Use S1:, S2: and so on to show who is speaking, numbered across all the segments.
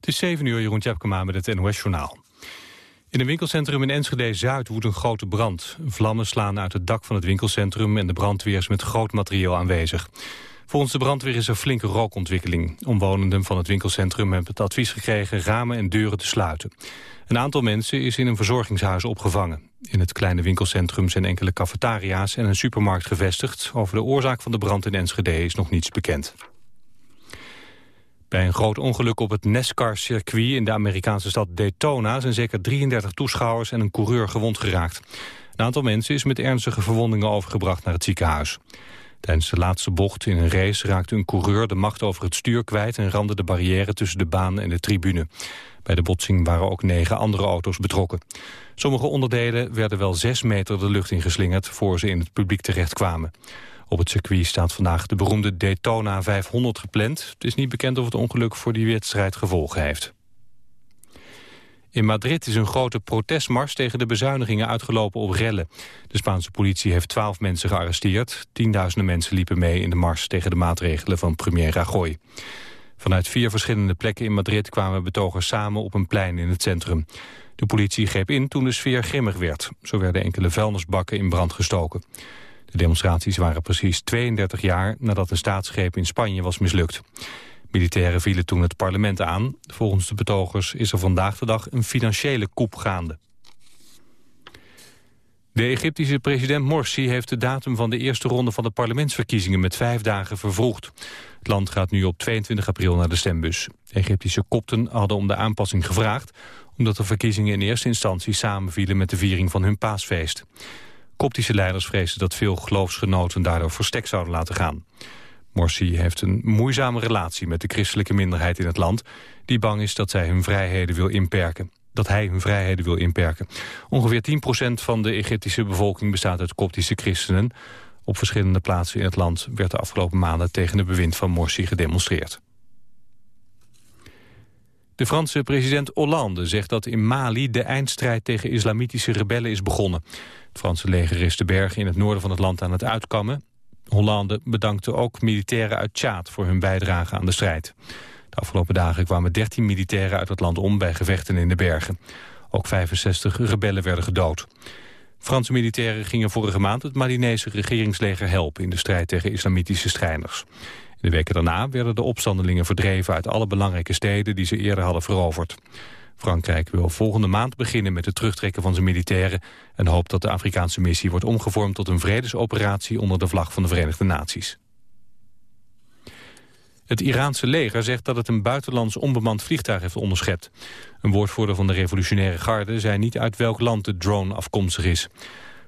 S1: Het is 7 uur, Jeroen Tjepkema met het NOS-journaal. In een winkelcentrum in Enschede-Zuid woedt een grote brand. Vlammen slaan uit het dak van het winkelcentrum... en de brandweer is met groot materieel aanwezig. Volgens de brandweer is er flinke rookontwikkeling. Omwonenden van het winkelcentrum hebben het advies gekregen... ramen en deuren te sluiten. Een aantal mensen is in een verzorgingshuis opgevangen. In het kleine winkelcentrum zijn enkele cafetaria's en een supermarkt gevestigd. Over de oorzaak van de brand in Enschede is nog niets bekend. Bij een groot ongeluk op het NASCAR-circuit in de Amerikaanse stad Daytona... zijn zeker 33 toeschouwers en een coureur gewond geraakt. Een aantal mensen is met ernstige verwondingen overgebracht naar het ziekenhuis. Tijdens de laatste bocht in een race raakte een coureur de macht over het stuur kwijt... en ramde de barrière tussen de baan en de tribune. Bij de botsing waren ook negen andere auto's betrokken. Sommige onderdelen werden wel zes meter de lucht ingeslingerd... voor ze in het publiek terechtkwamen. Op het circuit staat vandaag de beroemde Daytona 500 gepland. Het is niet bekend of het ongeluk voor die wedstrijd gevolgen heeft. In Madrid is een grote protestmars tegen de bezuinigingen uitgelopen op rellen. De Spaanse politie heeft twaalf mensen gearresteerd. Tienduizenden mensen liepen mee in de mars tegen de maatregelen van premier Rajoy. Vanuit vier verschillende plekken in Madrid kwamen betogers samen op een plein in het centrum. De politie greep in toen de sfeer grimmig werd. Zo werden enkele vuilnisbakken in brand gestoken. De demonstraties waren precies 32 jaar nadat de staatsgreep in Spanje was mislukt. Militairen vielen toen het parlement aan. Volgens de betogers is er vandaag de dag een financiële koep gaande. De Egyptische president Morsi heeft de datum van de eerste ronde van de parlementsverkiezingen met vijf dagen vervroegd. Het land gaat nu op 22 april naar de stembus. Egyptische kopten hadden om de aanpassing gevraagd, omdat de verkiezingen in eerste instantie samenvielen met de viering van hun paasfeest. Koptische leiders vrezen dat veel geloofsgenoten daardoor verstek zouden laten gaan. Morsi heeft een moeizame relatie met de christelijke minderheid in het land... die bang is dat zij hun vrijheden wil inperken. Dat hij hun vrijheden wil inperken. Ongeveer 10% van de Egyptische bevolking bestaat uit koptische christenen. Op verschillende plaatsen in het land werd de afgelopen maanden... tegen het bewind van Morsi gedemonstreerd. De Franse president Hollande zegt dat in Mali de eindstrijd tegen islamitische rebellen is begonnen. Het Franse leger is de bergen in het noorden van het land aan het uitkammen. Hollande bedankte ook militairen uit Tjaad voor hun bijdrage aan de strijd. De afgelopen dagen kwamen 13 militairen uit het land om bij gevechten in de bergen. Ook 65 rebellen werden gedood. Franse militairen gingen vorige maand het Malinese regeringsleger helpen... in de strijd tegen islamitische strijders. De weken daarna werden de opstandelingen verdreven uit alle belangrijke steden die ze eerder hadden veroverd. Frankrijk wil volgende maand beginnen met het terugtrekken van zijn militairen... en hoopt dat de Afrikaanse missie wordt omgevormd tot een vredesoperatie onder de vlag van de Verenigde Naties. Het Iraanse leger zegt dat het een buitenlands onbemand vliegtuig heeft onderschept. Een woordvoerder van de revolutionaire garde zei niet uit welk land de drone afkomstig is.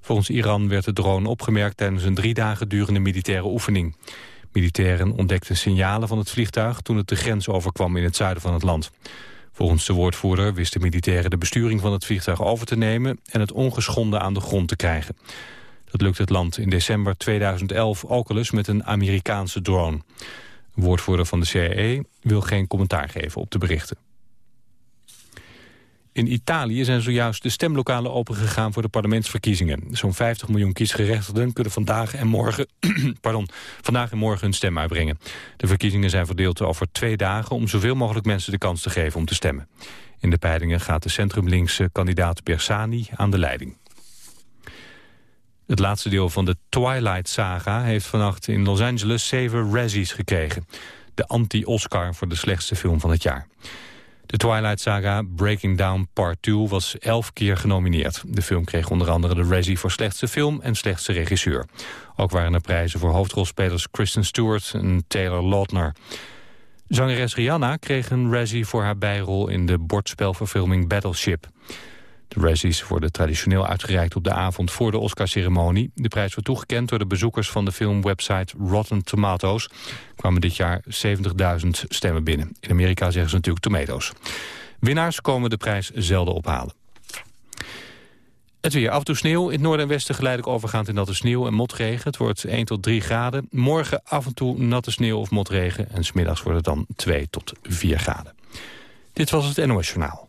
S1: Volgens Iran werd de drone opgemerkt tijdens een drie dagen durende militaire oefening. Militairen ontdekten signalen van het vliegtuig toen het de grens overkwam in het zuiden van het land. Volgens de woordvoerder wisten militairen de besturing van het vliegtuig over te nemen en het ongeschonden aan de grond te krijgen. Dat lukte het land in december 2011 ook al eens met een Amerikaanse drone. Een woordvoerder van de CIA wil geen commentaar geven op de berichten. In Italië zijn zojuist de stemlokalen opengegaan voor de parlementsverkiezingen. Zo'n 50 miljoen kiesgerechtigden kunnen vandaag en morgen, pardon, vandaag en morgen hun stem uitbrengen. De verkiezingen zijn verdeeld over twee dagen om zoveel mogelijk mensen de kans te geven om te stemmen. In de peilingen gaat de centrumlinkse kandidaat Bersani aan de leiding. Het laatste deel van de Twilight Saga heeft vannacht in Los Angeles zeven Razzies gekregen. De anti-Oscar voor de slechtste film van het jaar. De Twilight Saga Breaking Down Part 2 was elf keer genomineerd. De film kreeg onder andere de Razzie voor slechtste film en slechtste regisseur. Ook waren er prijzen voor hoofdrolspelers Kristen Stewart en Taylor Lautner. Zangeres Rihanna kreeg een Razzie voor haar bijrol in de bordspelverfilming Battleship. De Razzies worden traditioneel uitgereikt op de avond voor de Oscarceremonie. De prijs wordt toegekend door de bezoekers van de filmwebsite Rotten Tomatoes. kwamen dit jaar 70.000 stemmen binnen. In Amerika zeggen ze natuurlijk tomatoes. Winnaars komen de prijs zelden ophalen. Het weer. Af en toe sneeuw. In het noorden en westen geleidelijk overgaand in natte sneeuw en motregen. Het wordt 1 tot 3 graden. Morgen af en toe natte sneeuw of motregen. En smiddags wordt het dan 2 tot 4 graden. Dit was het NOS Journaal.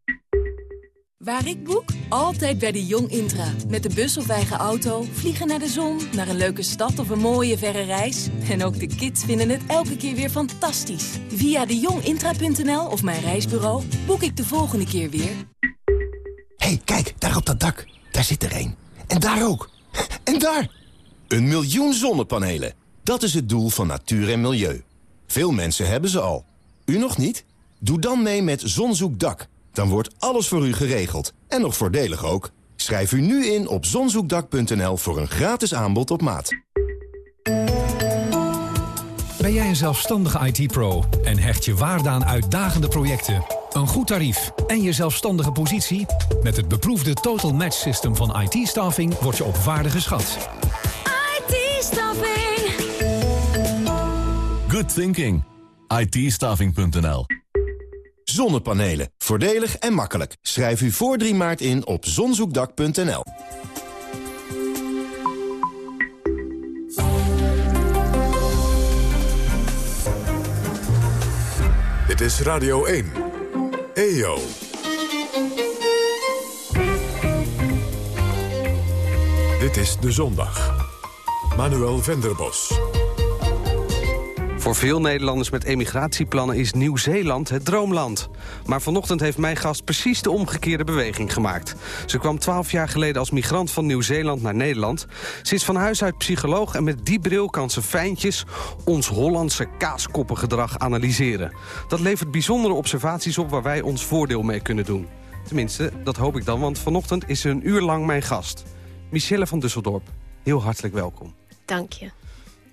S2: Waar ik boek? Altijd bij de Jong Intra. Met de bus of eigen auto, vliegen naar de zon, naar een leuke stad of een mooie verre reis. En ook de kids vinden het elke keer weer fantastisch. Via de jongintra.nl of mijn reisbureau boek ik de volgende keer weer.
S3: hey, kijk, daar op dat dak. Daar zit er één. En daar ook. En daar! Een miljoen zonnepanelen. Dat is het doel van natuur en milieu. Veel mensen hebben ze al. U nog niet? Doe dan mee met Zonzoekdak. Dan wordt alles voor u geregeld. En nog voordelig ook. Schrijf u nu in op zonzoekdak.nl voor een gratis aanbod op maat.
S4: Ben jij een zelfstandige IT-pro en hecht je waarde aan uitdagende projecten, een goed tarief en je zelfstandige positie? Met het beproefde Total Match System van IT-staffing word je op waarde geschat.
S5: IT-staffing.
S6: Good thinking. IT-staffing.nl
S3: Zonnepanelen. Voordelig en makkelijk. Schrijf u voor 3 maart in op zonzoekdak.nl.
S7: Dit is Radio 1. EO. Dit is De Zondag. Manuel Venderbos.
S8: Voor veel Nederlanders met emigratieplannen is Nieuw-Zeeland het droomland. Maar vanochtend heeft mijn gast precies de omgekeerde beweging gemaakt. Ze kwam twaalf jaar geleden als migrant van Nieuw-Zeeland naar Nederland. Ze is van huis uit psycholoog en met die bril kan ze fijntjes... ons Hollandse kaaskoppengedrag analyseren. Dat levert bijzondere observaties op waar wij ons voordeel mee kunnen doen. Tenminste, dat hoop ik dan, want vanochtend is ze een uur lang mijn gast. Michelle van Dusseldorp, heel hartelijk welkom.
S9: Dank je.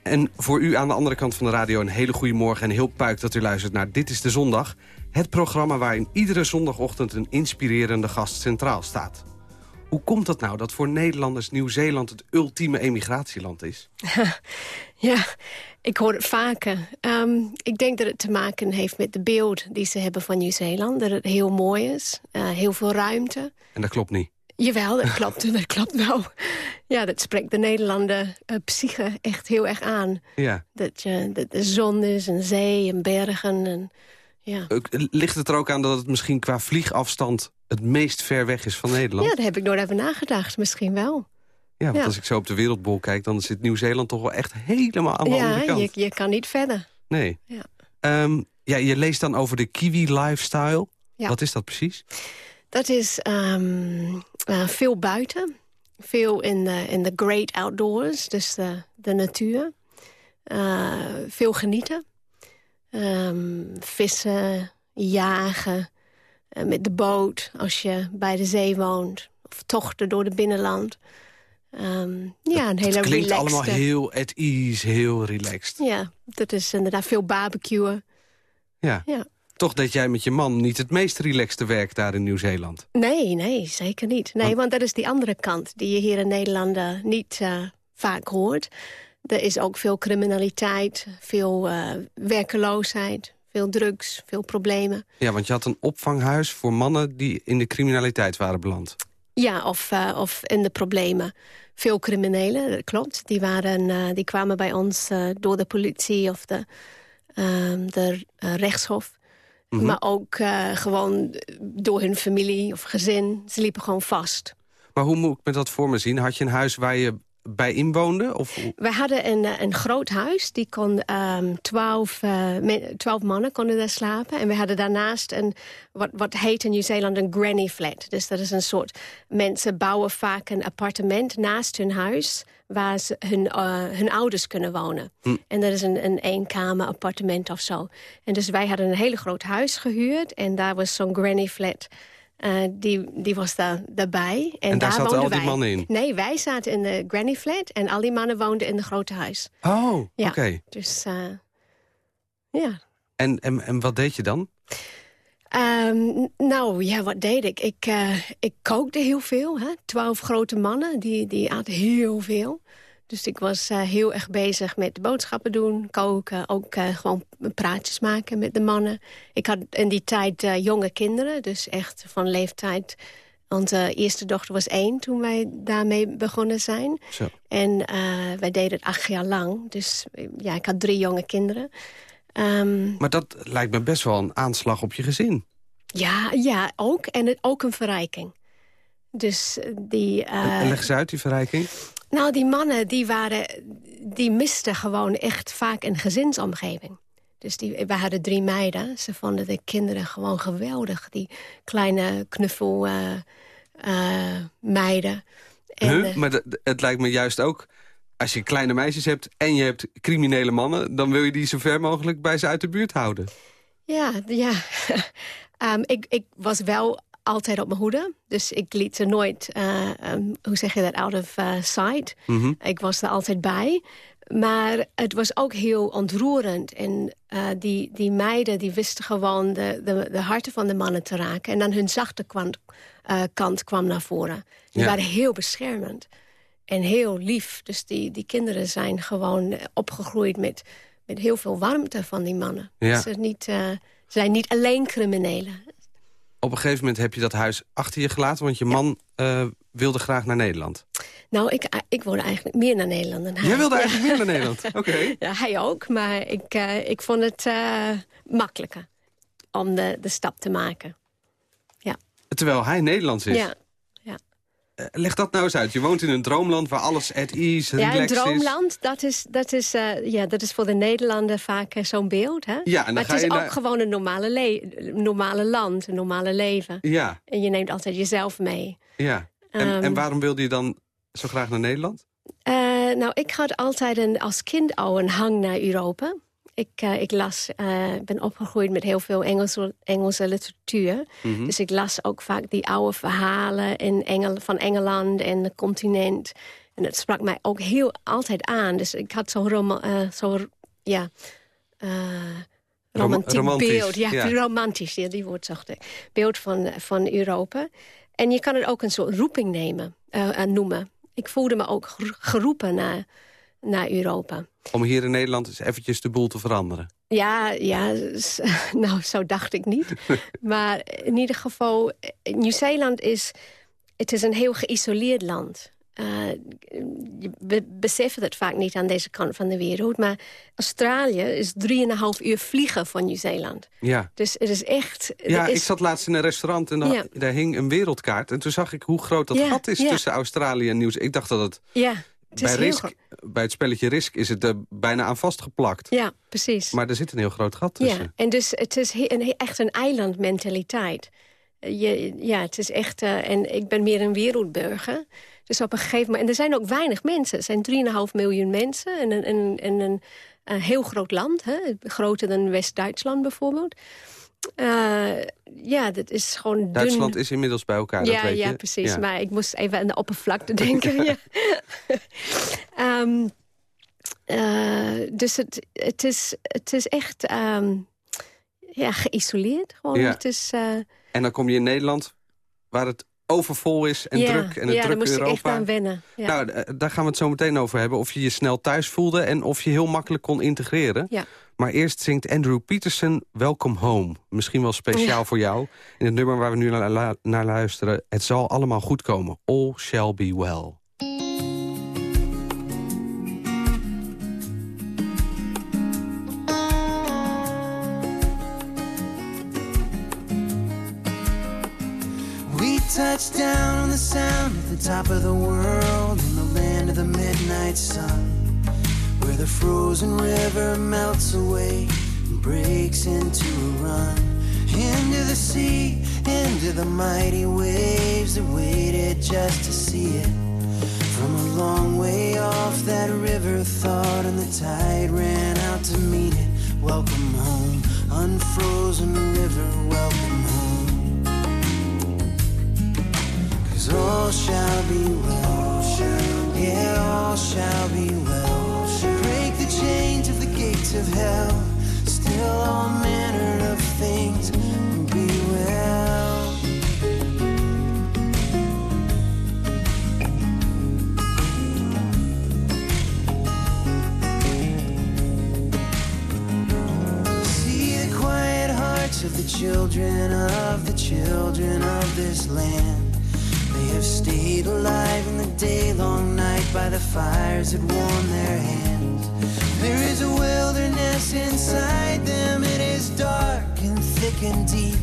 S8: En voor u aan de andere kant van de radio een hele goede morgen... en heel puik dat u luistert naar Dit is de Zondag. Het programma waarin iedere zondagochtend een inspirerende gast centraal staat. Hoe komt dat nou dat voor Nederlanders Nieuw-Zeeland het ultieme emigratieland is?
S9: ja, ik hoor het vaker. Ehm, ik denk dat het te maken heeft met de beeld die ze hebben van Nieuw-Zeeland. Dat het heel mooi is, uh, heel veel ruimte.
S8: En dat klopt niet?
S9: Jawel, dat klopt, dat klopt wel. Ja, dat spreekt de Nederlander uh, psyche echt heel erg aan.
S8: Ja.
S9: Dat, je, dat de zon is, en zee en bergen. En, ja.
S8: Ligt het er ook aan dat het misschien qua vliegafstand... het meest ver weg is van Nederland?
S9: Ja, daar heb ik nooit even nagedacht. Misschien wel.
S8: Ja, want ja. als ik zo op de wereldbol kijk... dan zit Nieuw-Zeeland toch wel echt helemaal aan de
S9: ja,
S8: andere kant.
S9: Je, je kan niet verder.
S8: Nee.
S9: Ja.
S8: Um, ja, je leest dan over de kiwi-lifestyle. Ja. Wat is dat precies?
S9: Dat is um, uh, veel buiten. Veel in de, in de great outdoors, dus de, de natuur. Uh, veel genieten. Um, vissen, jagen, uh, met de boot als je bij de zee woont. Of tochten door het binnenland. Um, ja, een hele
S8: Het klinkt
S9: relaxed,
S8: allemaal heel at ease, heel relaxed.
S9: Ja, dat is inderdaad veel barbecuen.
S8: Ja.
S9: ja.
S8: Toch dat jij met je man niet het meest relaxte werk daar in Nieuw-Zeeland.
S9: Nee, nee, zeker niet. Nee, want... want dat is die andere kant die je hier in Nederland uh, niet uh, vaak hoort. Er is ook veel criminaliteit, veel uh, werkeloosheid, veel drugs, veel problemen.
S8: Ja, want je had een opvanghuis voor mannen die in de criminaliteit waren beland.
S9: Ja, of, uh, of in de problemen. Veel criminelen, dat klopt. Die, waren, die kwamen bij ons door de politie of de, de rechtshof. Mm -hmm. Maar ook gewoon door hun familie of gezin. Ze liepen gewoon vast.
S8: Maar hoe moet ik me dat voor me zien? Had je een huis waar je bij inwoonde? Of...
S9: Wij hadden een, een groot huis. Die kon um, twaalf, uh, twaalf mannen konden daar slapen. En we hadden daarnaast een, wat, wat heet in Nieuw-Zeeland een granny flat. Dus dat is een soort... Mensen bouwen vaak een appartement naast hun huis... waar ze hun, uh, hun ouders kunnen wonen. Hm. En dat is een, een eenkamer appartement of zo. En dus wij hadden een hele groot huis gehuurd. En daar was zo'n granny flat... Uh, die, die was daar, daarbij.
S8: En, en daar,
S9: daar
S8: zaten al die
S9: wij.
S8: mannen in?
S9: Nee, wij zaten in de granny flat en al die mannen woonden in de grote huis.
S8: Oh, oké. Okay.
S9: Dus, uh, ja.
S8: En, en, en wat deed je dan?
S9: Um, nou, ja, wat deed ik? Ik, uh, ik kookte heel veel. Hè? Twaalf grote mannen, die, die aten heel veel. Dus ik was uh, heel erg bezig met boodschappen doen, koken. Ook uh, gewoon praatjes maken met de mannen. Ik had in die tijd jonge kinderen, dus echt van leeftijd... Onze eerste dochter was één toen wij daarmee begonnen zijn.
S8: Zo.
S9: En wij deden het acht jaar lang. Dus ja, ik had drie jonge kinderen. Um,
S8: maar dat lijkt me best wel een aanslag op je gezin.
S9: Ja, ja ook. En het, ook een verrijking. Dus die...
S8: en leg eens uit, die verrijking.
S9: Nou, die mannen die waren, die misten gewoon echt vaak een gezinsomgeving. Dus die, we hadden drie meiden. Ze vonden de kinderen gewoon geweldig. Die kleine knuffel uh, uh, meiden.
S8: En, huh? Maar het lijkt me juist ook... als je kleine meisjes hebt en je hebt criminele mannen... dan wil je die zo ver mogelijk bij ze uit de buurt houden.
S9: Ja, ja. um, ik, ik was wel altijd op mijn hoede. Dus ik liet ze nooit, uh, um, hoe zeg je dat, out of uh, sight.
S8: Mm -hmm.
S9: Ik was er altijd bij. Maar het was ook heel ontroerend. En uh, die, die meiden die wisten gewoon de, de, de harten van de mannen te raken. En dan hun zachte kant, kant kwam naar voren. Die
S8: Ja.
S9: waren heel beschermend. En heel lief. Dus die, die kinderen zijn gewoon opgegroeid met, met heel veel warmte van die mannen.
S8: Ja.
S9: Ze, niet, ze zijn niet alleen criminelen
S8: op een gegeven moment heb je dat huis achter je gelaten... want je man uh, wilde graag naar Nederland.
S9: Nou, ik, ik wilde eigenlijk meer naar Nederland dan hij.
S8: Jij wilde eigenlijk meer naar Nederland? Oké. Okay.
S9: Ja, hij ook, maar ik, ik vond het makkelijker om de, de stap te maken. Ja.
S8: Terwijl hij Nederlands is?
S9: Ja.
S8: Leg dat nou eens uit. Je woont in een droomland waar alles at ease,
S9: ja,
S8: relaxed
S9: een droomland, dat is, dat, is, ja, dat is voor de Nederlander vaak zo'n beeld. Hè?
S8: Ja, en
S9: maar het is ook
S8: naar...
S9: gewoon een normale, normale land, een normale leven.
S8: Ja.
S9: En je neemt altijd jezelf mee.
S8: Ja. En,
S9: um,
S8: en waarom wilde je dan zo graag naar Nederland?
S9: Uh, nou, ik had altijd een, als kind al een hang naar Europa. Ik, uh, ik las, uh, ben opgegroeid met heel veel Engelse, Engelse literatuur.
S8: Mhm.
S9: Mm -hmm. Dus ik las ook vaak die oude verhalen in Engel, van Engeland en het continent. En dat sprak mij ook heel altijd aan. Dus ik had zo'n zo, ja, romantiek
S8: romantisch,
S9: beeld. Ja,
S8: ja.
S9: romantisch, ja, die woord zocht ik. Beeld van, van Europa. En je kan het ook een soort roeping nemen, noemen. Ik voelde me ook geroepen naar, naar Europa.
S8: Om hier in Nederland eens eventjes de boel te veranderen?
S9: Ja, ja nou, zo dacht ik niet. maar in ieder geval, Nieuw-Zeeland is... Het is een heel geïsoleerd land. Uh, we beseffen het vaak niet aan deze kant van de wereld. Maar Australië is 3,5 uur vliegen van Nieuw-Zeeland.
S8: Ja.
S9: Dus het is echt...
S8: Ja,
S9: is...
S8: ik zat laatst in een restaurant en daar,
S9: ja.
S8: daar hing een wereldkaart. En toen zag ik hoe groot dat
S9: ja,
S8: gat is
S9: ja.
S8: tussen Australië en Nieuw-Zeeland. Ik dacht dat het...
S9: Ja, het
S8: bij, risk, bij het spelletje Risk is het er bijna aan vastgeplakt.
S9: Ja, precies.
S8: Maar er zit een heel groot gat tussen.
S9: Ja, en dus het is een, echt een eilandmentaliteit. Je, ja, het is echt... Uh, en ik ben meer een wereldburger. Dus op een gegeven moment... En er zijn ook weinig mensen. Er zijn 3,5 miljoen mensen. En een, een, een, een, een heel groot land. Hè? Groter dan West-Duitsland bijvoorbeeld. Uh, ja, dat is gewoon dun.
S8: Duitsland is inmiddels bij elkaar,
S9: ja,
S8: dat weet
S9: ja,
S8: je.
S9: Precies,
S8: ja.
S9: maar ik moest even aan de oppervlakte denken. ja. um, uh, dus het, het, is, het is echt um, ja, geïsoleerd. Gewoon.
S8: Ja.
S9: Het is, uh,
S8: en dan kom je in Nederland, waar het overvol is en
S9: ja,
S8: druk en het
S9: ja,
S8: druk
S9: daar moest
S8: Europa.
S9: ik echt aan wennen. Ja.
S8: Nou, daar gaan we het zo meteen over hebben. Of je je snel thuis voelde en of je heel makkelijk kon integreren.
S9: Ja.
S8: Maar eerst zingt Andrew Peterson Welcome Home. Misschien wel speciaal
S9: ja.
S8: voor jou. In het nummer waar we nu naar, naar luisteren. Het zal allemaal goed komen. All shall be well.
S5: touch down on the sound at the top of the world in the land of the midnight sun the frozen river melts away and breaks into a run into the sea into the mighty waves that waited just to see it from a long way off that river thought and the tide ran out to meet it welcome home unfrozen river welcome home Cause all shall be well. Yeah, all shall be well change of the gates of hell. Still all manner of things will be well. See the quiet hearts of the children of the children of this land. The fires that warm their hands. There is a wilderness inside them, it is dark and thick and deep.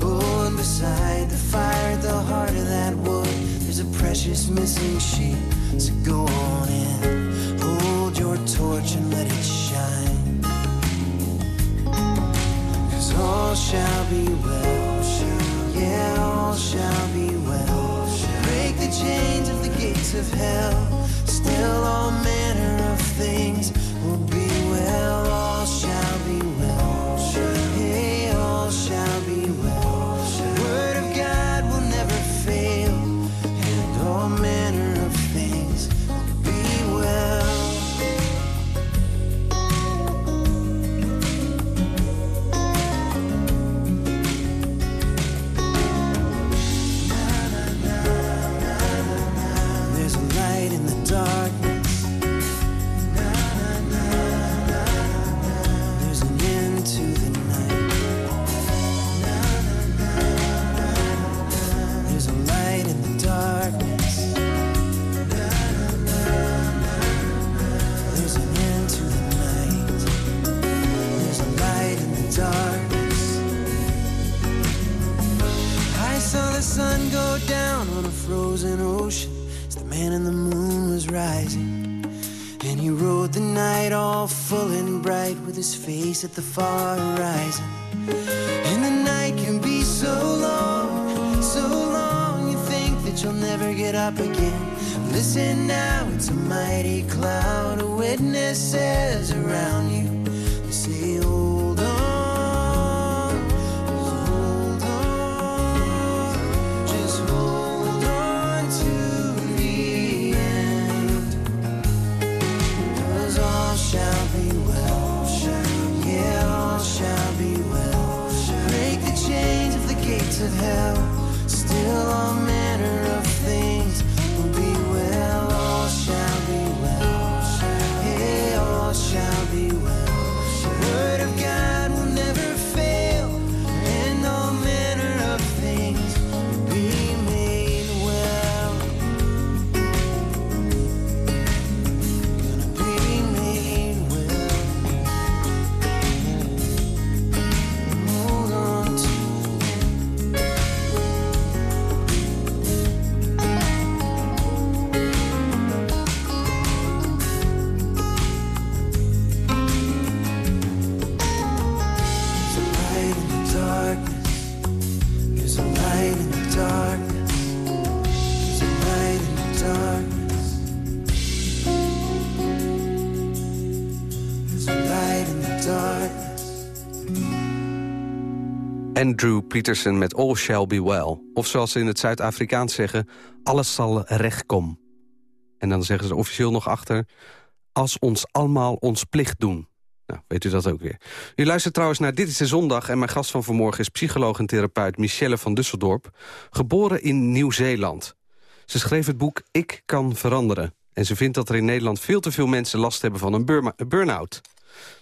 S5: Oh, and beside the fire at the heart of that wood, there's a precious missing sheep. So go on in, hold your torch and let it shine. Cause all shall be well, yeah, all shall be well. Break the chains of the gates of hell, still all manner of things will be full and bright with his face at the far horizon. And the night can be so long, so long, you think that you'll never get up again. Listen now, it's a mighty cloud of witnesses around
S8: Andrew Peterson met All Shall Be Well. Of zoals ze in het Zuid-Afrikaans zeggen, alles zal recht komen. En dan zeggen ze officieel nog achter... als ons allemaal ons plicht doen. Nou, weet u dat ook weer. U luistert trouwens naar Dit is de Zondag... en mijn gast van vanmorgen is psycholoog en therapeut Michelle van Dusseldorp... geboren in Nieuw-Zeeland. Ze schreef het boek Ik kan veranderen. En ze vindt dat er in Nederland veel te veel mensen last hebben van een burn-out.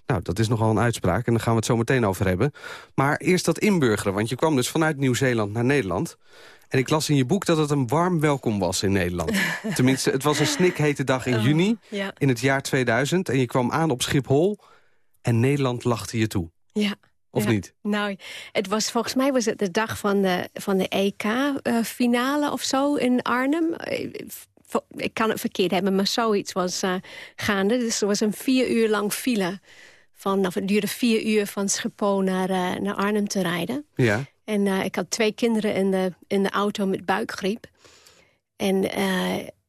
S8: Nou, dat is nogal een uitspraak en daar gaan we het zo meteen over hebben. Maar eerst dat inburgeren, want je kwam dus vanuit Nieuw-Zeeland naar Nederland. En ik las in je boek dat het een warm welkom was in Nederland. Tenminste, het was een snikhete dag in
S9: Oh,
S8: juni
S9: ja.
S8: in het jaar 2000. En je kwam aan op Schiphol en Nederland lachte je toe.
S9: Ja.
S8: Of
S9: Ja.
S8: niet?
S9: Nou, het was, volgens mij was het de dag van de, van de EK-finale of zo in Arnhem. Ik kan het verkeerd hebben, maar zoiets was eh, gaande. Dus er was een vier uur lang file. Van, of het duurde vier uur van Schiphol naar, eh, naar Arnhem te rijden.
S8: Ja.
S9: En eh, ik had twee kinderen in de, in de auto met buikgriep. En,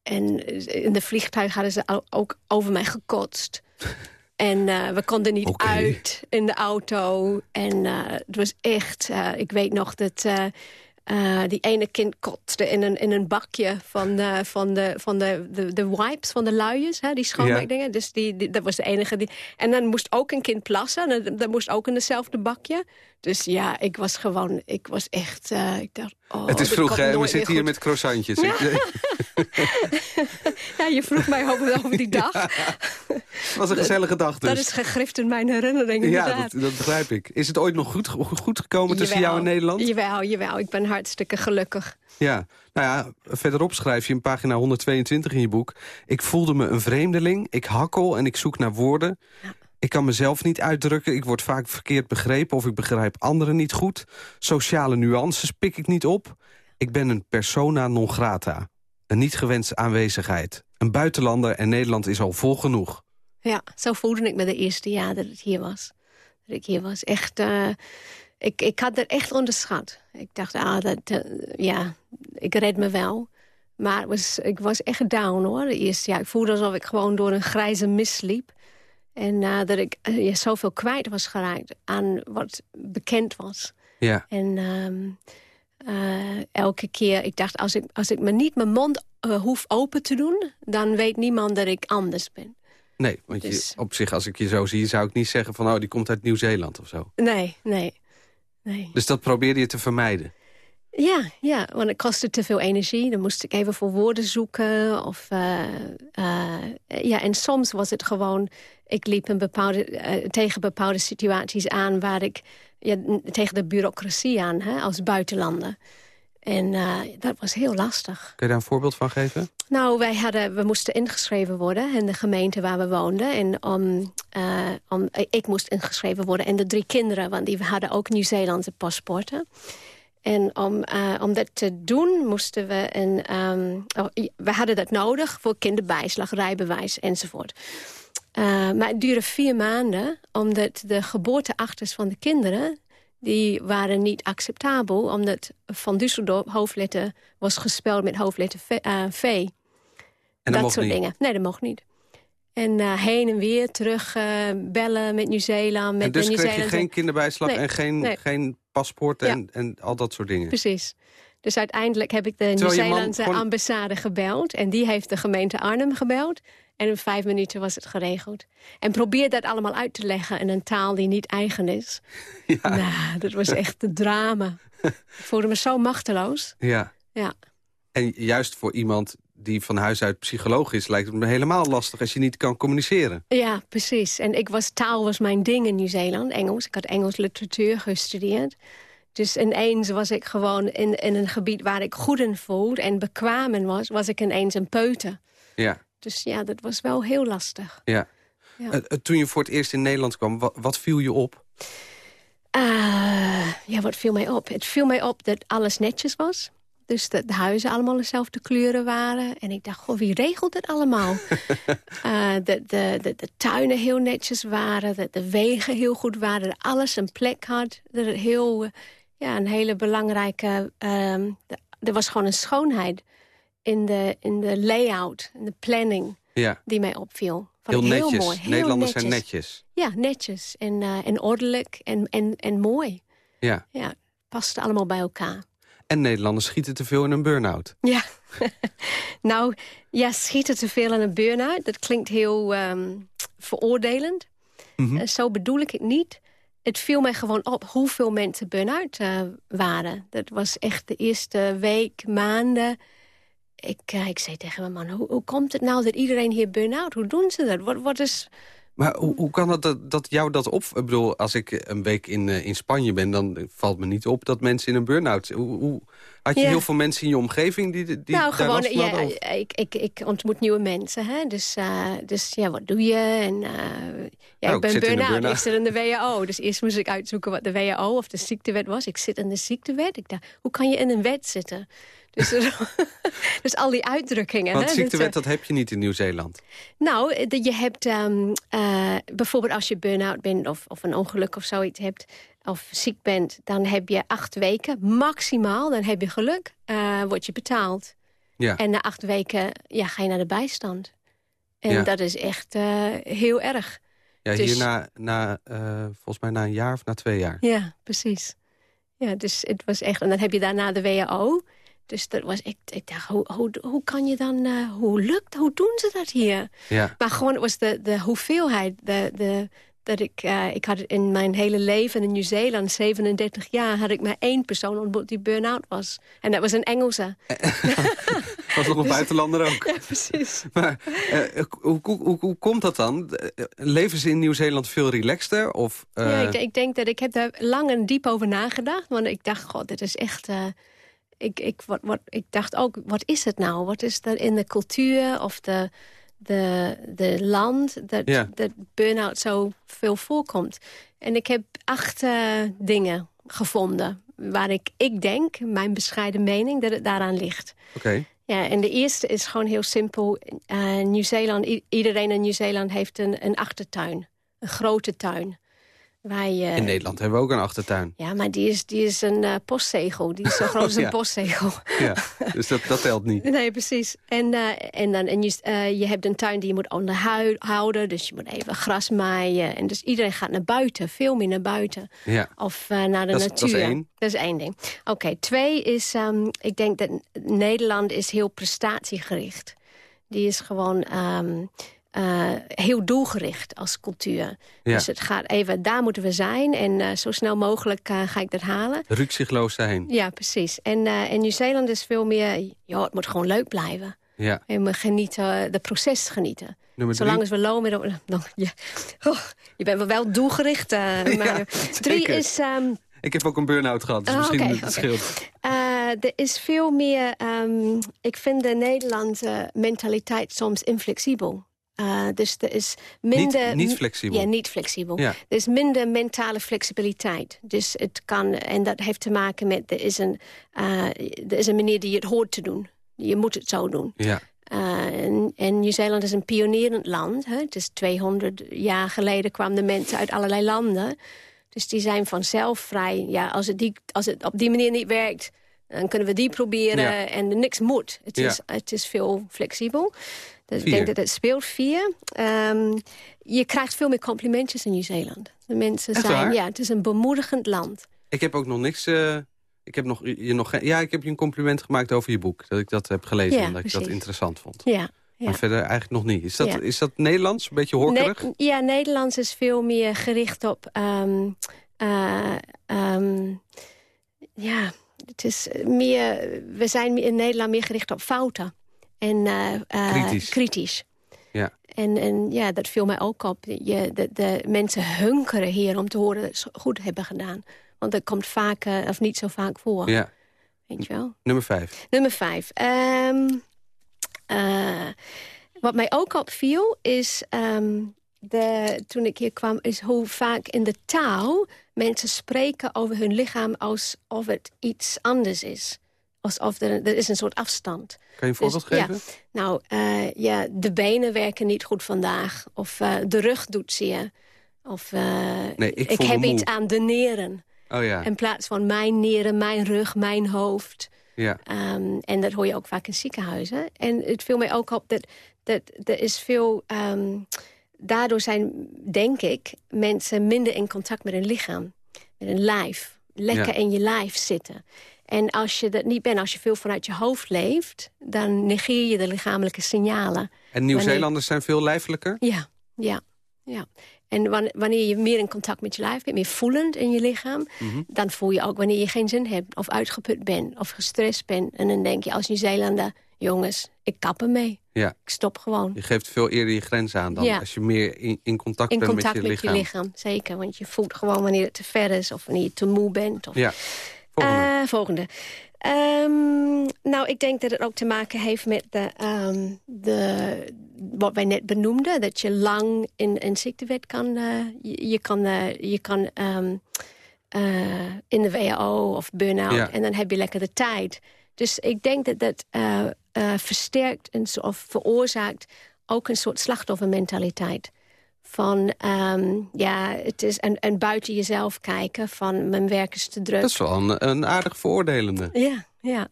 S9: en in de vliegtuig hadden ze ook over mij gekotst. En we konden niet uit in de auto. En het was echt... ik weet nog dat eh, die ene kind kotste in een, in een bakje van, eh, van, de, van de, de, de wipes, van de luiers, hè, die schoonmaakdingen. Dus die, die- dat was de enige die... En dan moest ook een kind plassen. En dat moest ook in hetzelfde bakje. Dus ja, ik was gewoon... Ik was echt... eh, ik dacht, oh,
S8: het is vroeg, hè? We zitten hier met croissantjes.
S9: Ja. Ja, je vroeg mij over, over die dag.
S8: Het was een gezellige dag dus.
S9: Dat is gegrift in mijn herinneringen,
S8: Ja, dat, dat begrijp ik. Is het ooit nog goed, goed gekomen tussen jou en Nederland?
S9: Jawel, jawel. Ik ben hartstikke gelukkig.
S8: Ja, nou ja, verderop schrijf je in pagina 122 in je boek... ik voelde me een vreemdeling, ik hakkel en ik zoek naar woorden. Ik kan mezelf niet uitdrukken, ik word vaak verkeerd begrepen... of ik begrijp anderen niet goed. Sociale nuances pik ik niet op. Ik ben een persona non grata. Een niet gewenste aanwezigheid. Een buitenlander en Nederland is al vol genoeg.
S9: Ja, zo voelde ik me de eerste jaar dat het hier was. Dat ik hier was. Echt, eh, ik, ik had het echt onderschat. Ik dacht, ah, dat, eh, ja, ik red me wel. Maar het was, ik was echt down, hoor, de eerste jaar. Ik voelde alsof ik gewoon door een grijze mist liep. En eh, dat ik eh, ja, zoveel kwijt was geraakt aan wat bekend was.
S8: Ja.
S9: En ehm, eh, elke keer, ik dacht, als ik, als ik me niet mijn mond eh, hoef open te doen... dan weet niemand dat ik anders ben.
S8: Nee, want je,
S9: Dus-
S8: op zich, als ik je zo zie, zou ik niet zeggen van... oh, die komt uit Nieuw-Zeeland of zo.
S9: Nee, nee, nee.
S8: Dus dat probeerde je te vermijden.
S9: Ja, ja, want het kostte te veel energie. Dan moest ik even voor woorden zoeken. Of, ja, en soms was het gewoon... Ik liep een bepaalde, eh, tegen bepaalde situaties aan... waar ik ja, tegen de bureaucratie aan, hè, als buitenlander. En eh, dat was heel lastig.
S8: Kun je daar een voorbeeld van geven?
S9: Nou, wij hadden, we moesten ingeschreven worden in de gemeente waar we woonden. En om, eh, om, ik moest ingeschreven worden en de drie kinderen, want die hadden ook Nieuw-Zeelandse paspoorten. En om, om dat te doen moesten we een... ehm, oh, we hadden dat nodig voor kinderbijslag, rijbewijs enzovoort. Eh, maar het duurde vier maanden, omdat de geboorteachters van de kinderen... die waren niet acceptabel, omdat Van Düsseldorp hoofdletter was gespeld met hoofdletter V. eh, v.
S8: En dat
S9: soort
S8: niet?
S9: dingen. Nee, dat mocht niet. En eh, heen en weer terug bellen met Nieuw-Zeeland. Met
S8: en dus kreeg je geen kinderbijslag
S9: Nee,
S8: en geen,
S9: nee.
S8: geen paspoort en, en al dat soort dingen?
S9: Precies. Dus uiteindelijk heb ik de Nieuw-Zeelandse ambassade gebeld. En die heeft de gemeente Arnhem gebeld. En in vijf minuten was het geregeld. En probeer dat allemaal uit te leggen in een taal die niet eigen is. Nou, dat was echt een drama. ik voelde me zo machteloos.
S8: Ja.
S9: Ja.
S8: En juist voor iemand die van huis uit psycholoog is... lijkt het me helemaal lastig als je niet kan communiceren.
S9: Ja, precies. En ik was, taal was mijn ding in Nieuw-Zeeland, Engels. Ik had Engels literatuur gestudeerd. Dus ineens was ik gewoon in, in een gebied waar ik goed in voelde... en bekwaam in was, was ik ineens een peuter.
S8: Ja,
S9: Dus ja, dat was wel heel lastig.
S8: ja.
S9: Ja.
S8: Eh, eh, toen je voor het eerst in Nederland kwam, wat, wat viel je op?
S9: Ah, ja, wat viel mij op? Het viel mij op dat alles netjes was. Dus dat de huizen allemaal dezelfde kleuren waren. En ik dacht, goh, wie regelt het allemaal? Eh, dat de, de, de tuinen heel netjes waren. Dat de wegen heel goed waren. Dat alles een plek had. Dat het heel, ja, een hele belangrijke... ehm, de- er was gewoon een schoonheid in de, in de layout, in de planning...
S8: Ja,
S9: die mij opviel.
S8: Heel
S9: ik
S8: netjes.
S9: mooi. Heel
S8: Nederlanders zijn netjes.
S9: Ja, netjes en, eh, en ordelijk en, en, en mooi.
S8: Ja.
S9: Ja, paste allemaal bij elkaar.
S8: En Nederlanders schieten te veel in een burn-out.
S9: Ja, nou, ja, schieten te veel in een burn-out. Dat klinkt heel ehm, veroordelend.
S8: Mhm.
S9: Eh, zo bedoel ik het niet. Het viel mij gewoon op hoeveel mensen burn-out eh, waren. Dat was echt de eerste week, maanden. Ik, eh, zei tegen mijn man, hoe, hoe komt het nou dat iedereen hier burn-out? Hoe doen ze dat? Wat, wat is...
S8: Maar hoe, hoe kan het dat, dat jou dat op... Ik bedoel, als ik een week in, eh, in Spanje ben... dan valt me niet op dat mensen in een burn-out... Hoe, hoe, had je
S9: Ja.
S8: heel veel mensen in je omgeving die, die
S9: nou,
S8: daar
S9: gewoon, ja,
S8: hadden?
S9: Ik, ik, ik ontmoet nieuwe mensen. Hè? Dus, eh, dus ja, wat doe je? En, eh, ja,
S8: Oh,
S9: ik ben burn-out.
S8: burn-out.
S9: Ik zit in de WHO. Dus eerst moest ik uitzoeken wat de WHO of de ziektewet was. Ik zit in de ziektewet. Ik dacht, hoe kan je in een wet zitten? Dus, dus al die uitdrukkingen.
S8: Want
S9: hè,
S8: ziektewet,
S9: dat,
S8: dat heb je niet in Nieuw-Zeeland.
S9: nou, de- je hebt ehm, eh, bijvoorbeeld als je burn-out bent of, of een ongeluk of zoiets hebt, of ziek bent, dan heb je acht weken maximaal. Dan heb je geluk, eh word je betaald.
S8: Ja.
S9: En na acht weken ja, ga je naar de bijstand. En
S8: Ja.
S9: dat is echt eh, heel erg.
S8: Ja,
S9: Dus-
S8: hier na, na eh, volgens mij na een jaar of na twee jaar.
S9: Ja, precies. Ja, dus het was echt. En dan heb je daarna de WHO. Dus dat was ik, ik dacht, hoe, hoe, hoe kan je dan, eh, hoe lukt, hoe doen ze dat hier?
S8: Ja.
S9: Maar gewoon, het was de, de hoeveelheid, de, de, dat ik, eh, ik had in mijn hele leven in Nieuw-Zeeland, 37 jaar, had ik maar één persoon ontmoet die burn-out was. En dat was een Engelse.
S8: Was nog een
S9: Dus-
S8: buitenlander ook.
S9: Ja, precies.
S8: Maar eh, hoe, hoe, hoe, hoe komt dat dan? Leven ze in Nieuw-Zeeland veel relaxter? Of,
S9: Ja, ik, ik denk dat ik heb daar lang en diep over nagedacht. Want ik dacht, god, dit is echt... ik, ik, wat, wat, ik dacht ook, wat is het nou? Wat is er in de cultuur of de, de, de land... dat,
S8: Ja.
S9: dat burn-out zo veel voorkomt? En ik heb acht eh, dingen gevonden... waar ik, ik denk, mijn bescheiden mening, dat het daaraan ligt.
S8: Oké.
S9: Ja, en de eerste is gewoon heel simpel. Eh Nieuw-Zeeland, iedereen in Nieuw-Zeeland heeft een, een achtertuin. Een grote tuin. Je,
S8: In Nederland hebben we ook een achtertuin.
S9: Ja, maar die is, die is een eh, postzegel. Die is zo groot als
S8: Oh,
S9: een
S8: ja.
S9: postzegel.
S8: Ja, dus dat, dat telt niet.
S9: Nee, precies. En, eh, en, dan, en je, eh, je hebt een tuin die je moet onderhouden. Dus je moet even gras maaien. En dus iedereen gaat naar buiten. Veel meer naar buiten.
S8: Ja.
S9: Of eh, naar de
S8: Dat is-
S9: natuur.
S8: dat is één.
S9: Dat is één ding. Oké, twee is... ehm, ik denk dat Nederland is heel prestatiegericht. Die is gewoon... ehm, eh, heel doelgericht als cultuur.
S8: Ja.
S9: Dus het gaat even, daar moeten we zijn. En eh, zo snel mogelijk eh, ga ik dat halen.
S8: Rukzichtloos zijn.
S9: Ja, precies. En, en Nieuw-Zeeland is veel meer... Ja, het moet gewoon leuk blijven.
S8: Ja.
S9: En we genieten, de proces genieten.
S8: Nummer
S9: Zolang
S8: drie.
S9: als we low met... Dan, ja. Oh, je bent wel doelgericht. maar drie is... ehm,
S8: Ik heb ook een burn-out gehad, dus
S9: Oh,
S8: misschien het scheelt.
S9: eh, er is veel meer... ehm, ik vind de Nederlandse mentaliteit soms inflexibel. Eh, dus er is minder...
S8: Niet- niet flexibel.
S9: Ja, niet flexibel.
S8: Ja.
S9: Er is minder mentale flexibiliteit. Dus het kan... En dat heeft te maken met... Er is een, eh, er is een manier die je het hoort te doen. Je moet het zo doen.
S8: Ja.
S9: Uh, en en Nieuw-Zeeland is een pionierend land. Hè? Het is 200 jaar geleden kwamen de mensen uit allerlei landen. Dus die zijn vanzelf vrij. Ja, als, het die, als het op die manier niet werkt, dan kunnen we die proberen.
S8: Ja.
S9: En niks moet. Het,
S8: Ja.
S9: is, het is veel flexibel. Dus ik denk dat het speelt. Vier. Ehm, je krijgt veel meer complimentjes in Nieuw-Zeeland. De mensen
S8: Echt
S9: zijn...
S8: waar?
S9: Ja, het is een bemoedigend land.
S8: Ik heb ook nog niks... eh, ik heb nog, je nog geen- ja, ik heb je een compliment gemaakt over je boek. Dat ik dat heb gelezen
S9: Ja,
S8: en dat ik dat interessant vond.
S9: Ja. ja.
S8: Maar verder eigenlijk nog niet. Is dat,
S9: Ja.
S8: is dat Nederlands? Een beetje horkerig?
S9: Ja, Nederlands is veel meer gericht op... ehm, eh, ehm, ja, het is meer... We zijn in Nederland meer gericht op fouten. En eh, eh,
S8: Kritisch.
S9: kritisch.
S8: Ja.
S9: En, en ja, dat viel mij ook op. Je, de, de mensen hunkeren hier om te horen dat ze goed hebben gedaan. Want dat komt vaak, eh, of niet zo vaak voor.
S8: Ja.
S9: Weet je wel?
S8: Nummer vijf.
S9: Nummer vijf. Ehm, eh, wat mij ook opviel is... ehm, de, toen ik hier kwam, is hoe vaak in de taal... mensen spreken over hun lichaam alsof het iets anders is. Alsof er, er is een soort afstand.
S8: Kan je een voorbeeld
S9: Dus, ja,
S8: geven?
S9: nou, eh, ja, de benen werken niet goed vandaag. Of eh, de rug doet zeer. Of eh,
S8: Nee, ik
S9: heb iets aan de neren.
S8: Oh ja.
S9: In plaats van mijn neren, mijn rug, mijn hoofd.
S8: ja.
S9: Ehm, en dat hoor je ook vaak in ziekenhuizen. En het viel mij ook op dat, dat er is veel... ehm, daardoor zijn, denk ik, mensen minder in contact met hun lichaam. Met hun lijf. Lekker
S8: Ja.
S9: in je lijf zitten. En als je dat niet bent, als je veel vanuit je hoofd leeft... dan negeer je de lichamelijke signalen.
S8: En Nieuw-Zeelanders zijn veel lijfelijker?
S9: Ja, ja, ja. En wan- wanneer je meer in contact met je lijf bent, meer voelend in je lichaam...
S8: Mhm.
S9: dan voel je ook wanneer je geen zin hebt, of uitgeput bent, of gestrest bent. En dan denk je als Nieuw-Zeelander, jongens, ik kap ermee.
S8: Ja.
S9: Ik stop gewoon.
S8: Je geeft veel eerder je grenzen aan dan
S9: Ja.
S8: als je meer in, in contact
S9: In
S8: bent
S9: contact
S8: met je
S9: met
S8: lichaam.
S9: je lichaam, zeker. Want je voelt gewoon wanneer het te ver is, of wanneer je te moe bent. Of...
S8: Ja. Volgende.
S9: Eh, volgende. Ehm, nou, ik denk dat het ook te maken heeft met de, ehm, de, wat wij net benoemden. Dat je lang in een ziektewet kan... eh, je, je kan, eh, je kan ehm, eh, in de WHO of burn-out.
S8: Ja.
S9: En dan heb je lekker de tijd. Dus ik denk dat dat eh, versterkt en of veroorzaakt ook een soort slachtoffermentaliteit. Van, ehm, ja, het is en, en buiten jezelf kijken van mijn werk is te druk.
S8: Dat is wel een, een aardig veroordelende.
S9: Ja, ja.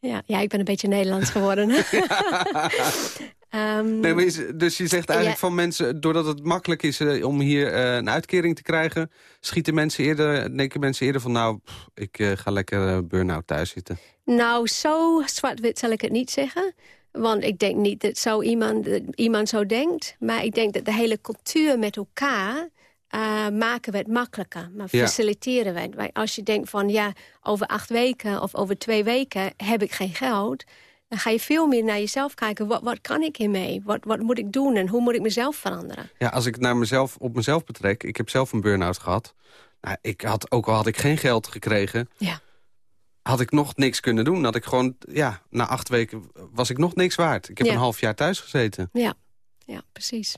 S9: Ja, ja, ik ben een beetje Nederlands geworden. Ehm,
S8: Nee, maar is, dus je zegt eigenlijk
S9: Ja.
S8: van mensen, doordat het makkelijk is eh, om hier eh, een uitkering te krijgen, schieten mensen eerder, denken mensen eerder van nou, pff, ik eh, ga lekker burn-out thuis zitten.
S9: Nou, zo zwart-wit zal ik het niet zeggen. Want ik denk niet dat zo iemand, dat iemand zo denkt. Maar ik denk dat de hele cultuur met elkaar... maken we het makkelijker. Maar
S8: Ja.
S9: faciliteren we het. Als je denkt van ja, over acht weken of over twee weken heb ik geen geld... Dan ga je veel meer naar jezelf kijken. Wat, wat kan ik hiermee? Wat, wat moet ik doen en hoe moet ik mezelf veranderen?
S8: Ja, als ik het naar mezelf, op mezelf betrek... ik heb zelf een burn-out gehad. Nou, ik had, ook al had ik geen geld gekregen...
S9: Ja.
S8: had ik nog niks kunnen doen. Had ik gewoon, ja, na acht weken was ik nog niks waard. Ik heb
S9: Ja.
S8: een half jaar thuis gezeten.
S9: Ja, ja precies.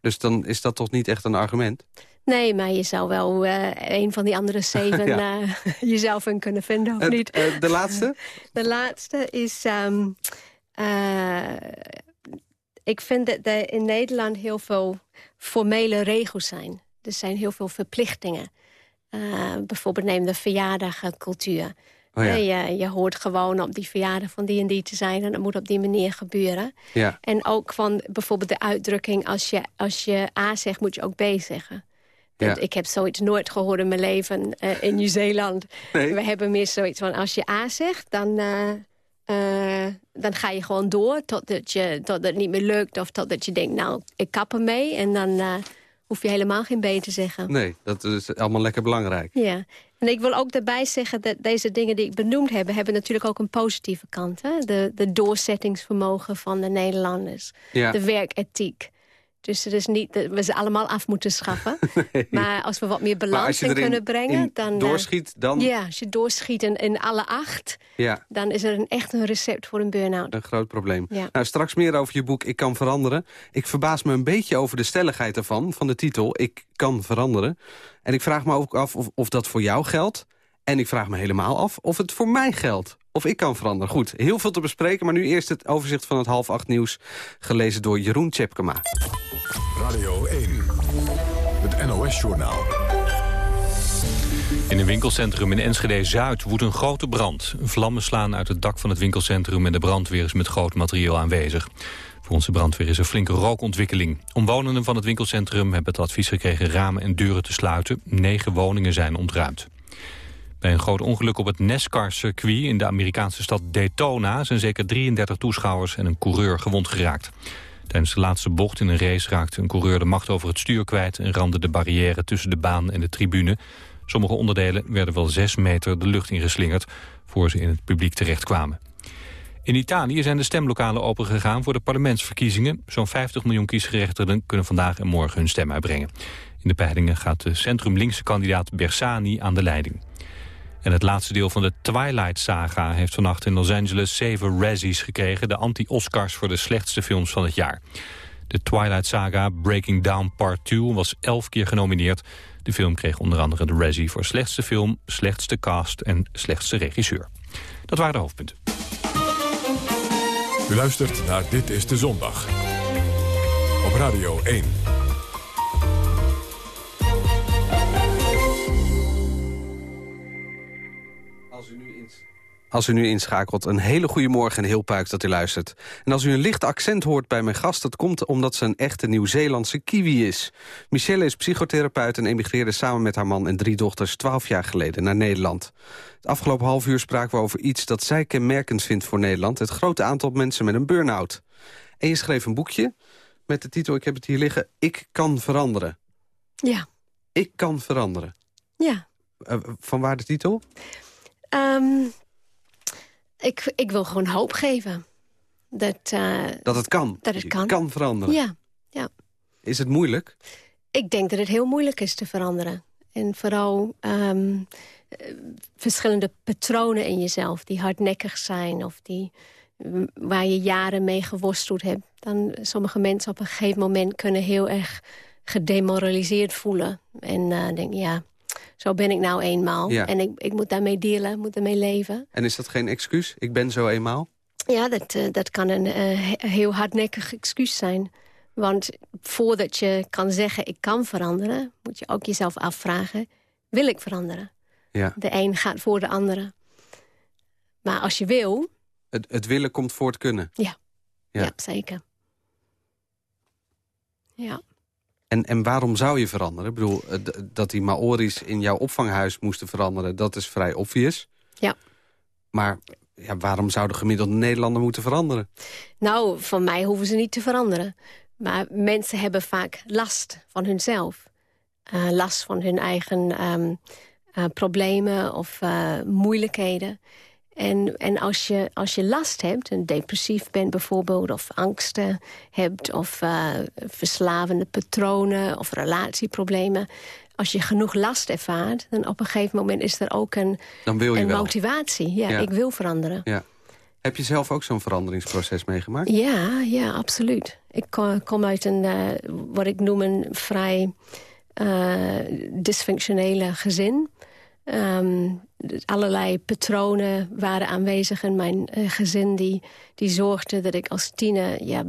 S8: Dus dan is dat toch niet echt een argument?
S9: Nee, maar je zou wel eh, een van die andere zeven
S8: Ja.
S9: eh, jezelf in kunnen vinden, of niet?
S8: eh, de laatste?
S9: De laatste is... ehm, eh, ik vind dat er in Nederland heel veel formele regels zijn. Er zijn heel veel verplichtingen. Bijvoorbeeld neem de verjaardagcultuur.
S8: Oh ja.
S9: Je, je hoort gewoon op die verjaardag van die en die te zijn... en dat moet op die manier gebeuren.
S8: Ja.
S9: En ook van bijvoorbeeld de uitdrukking... als je, als je A zegt, moet je ook B zeggen.
S8: Ja.
S9: Ik heb zoiets nooit gehoord in mijn leven eh, in Nieuw-Zeeland.
S8: Nee.
S9: We hebben meer zoiets van, als je A zegt, dan, eh, eh, dan ga je gewoon door... totdat, je, totdat het niet meer lukt of totdat je denkt, nou, ik kap ermee. En dan hoef je helemaal geen B te zeggen.
S8: Nee, dat is allemaal lekker belangrijk.
S9: Ja, en ik wil ook daarbij zeggen dat deze dingen die ik benoemd heb... hebben natuurlijk ook een positieve kant. Hè? De, de doorzettingsvermogen van de Nederlanders.
S8: Ja.
S9: De werkethiek. Dus het is niet dat we ze allemaal af moeten schaffen. Maar als we wat meer balans in kunnen brengen...
S8: in
S9: dan, eh,
S8: doorschiet, dan...
S9: Ja, als je doorschiet in, in alle acht...
S8: Ja.
S9: dan is er een, echt een recept voor een burn-out.
S8: Een groot probleem.
S9: Ja.
S8: Nou, straks meer over je boek Ik kan veranderen. Ik verbaas me een beetje over de stelligheid ervan, van de titel Ik kan veranderen. En ik vraag me ook af of, of dat voor jou geldt. En ik vraag me helemaal af of het voor mij geldt. Of ik kan veranderen. Goed, heel veel te bespreken, maar nu eerst het overzicht van het half acht nieuws. Gelezen door Jeroen Tjepkema.
S7: Radio 1, het NOS-journaal.
S1: In een winkelcentrum in Enschede-Zuid woedt een grote brand. Vlammen slaan uit het dak van het winkelcentrum en de brandweer is met groot materieel aanwezig. Voor onze brandweer is er flinke rookontwikkeling. Omwonenden van het winkelcentrum hebben het advies gekregen ramen en deuren te sluiten. Negen woningen zijn ontruimd. Bij een groot ongeluk op het NASCAR-circuit in de Amerikaanse stad Daytona... zijn zeker 33 toeschouwers en een coureur gewond geraakt. Tijdens de laatste bocht in een race raakte een coureur de macht over het stuur kwijt... en ramde de barrière tussen de baan en de tribune. Sommige onderdelen werden wel 6 meter de lucht ingeslingerd... voor ze in het publiek terechtkwamen. In Italië zijn de stemlokalen opengegaan voor de parlementsverkiezingen. Zo'n 50 miljoen kiesgerechtigden kunnen vandaag en morgen hun stem uitbrengen. In de peilingen gaat de centrum-linkse kandidaat Bersani aan de leiding. En het laatste deel van de Twilight-saga heeft vannacht in Los Angeles zeven Razzies gekregen, de anti-Oscars voor de slechtste films van het jaar. De Twilight-saga Breaking Down Part 2 was elf keer genomineerd. De film kreeg onder andere de Razzie voor slechtste film, slechtste cast en slechtste regisseur. Dat waren de hoofdpunten.
S7: U luistert naar Dit is de Zondag. Op Radio 1.
S8: Als u nu inschakelt, een hele goede morgen en heel puik dat u luistert. En als u een licht accent hoort bij mijn gast... dat komt omdat ze een echte Nieuw-Zeelandse kiwi is. Michelle is psychotherapeut en emigreerde samen met haar man en drie dochters... 12 jaar geleden naar Nederland. Het afgelopen half uur spraken we over iets dat zij kenmerkend vindt voor Nederland... het grote aantal mensen met een burn-out. En je schreef een boekje met de titel, ik heb het hier liggen... Ik kan veranderen.
S9: Ja,
S8: Ik kan veranderen.
S9: ja.
S8: Uh, van waar de titel?
S9: Ehm, ik, ik wil gewoon hoop geven. Dat, eh,
S8: Dat het kan.
S9: Dat het kan.
S8: kan veranderen.
S9: Ja, ja.
S8: Is het moeilijk?
S9: Ik denk dat het heel moeilijk is te veranderen. En vooral ehm, eh, verschillende patronen in jezelf... die hardnekkig zijn of die, mm, waar je jaren mee geworsteld hebt. Dan sommige mensen op een gegeven moment kunnen heel erg gedemoraliseerd voelen. En eh denken, ja, zo ben ik nou eenmaal.
S8: Ja.
S9: En ik, ik moet daarmee dealen, moet daarmee leven.
S8: En is dat geen excuus? Ik ben zo eenmaal?
S9: Ja, dat, eh, dat kan een eh, he- heel hardnekkig excuus zijn. Want voordat je kan zeggen ik kan veranderen... moet je ook jezelf afvragen, wil ik veranderen?
S8: Ja.
S9: De een gaat voor de andere. Maar als je wil,
S8: Het, het willen komt voor het kunnen.
S9: ja,
S8: Ja.
S9: ja. zeker. Ja.
S8: En, en waarom zou je veranderen? Ik bedoel, eh, dat die Maori's in jouw opvanghuis moesten veranderen... dat is vrij obvious.
S9: Ja.
S8: Maar ja, waarom zou de gemiddelde Nederlander moeten veranderen?
S9: Nou, van mij hoeven ze niet te veranderen. Maar mensen hebben vaak last van hunzelf. Eh, last van hun eigen ehm, eh, problemen of moeilijkheden. En, en als, je, als je last hebt, en depressief bent bijvoorbeeld... of angsten hebt, of uh, verslavende patronen... of relatieproblemen... als je genoeg last ervaart, dan op een gegeven moment is er ook een,
S8: dan wil je
S9: een
S8: wel.
S9: motivatie. Ja,
S8: Ja.
S9: ik wil veranderen.
S8: Ja. Heb je zelf ook zo'n veranderingsproces meegemaakt?
S9: Ja, ja, absoluut. Ik ko- kom uit een, eh, wat ik noem een vrij eh, dysfunctionele gezin. Ehm, allerlei patronen waren aanwezig in mijn eh, gezin... Die, die zorgden dat ik als tiener ja,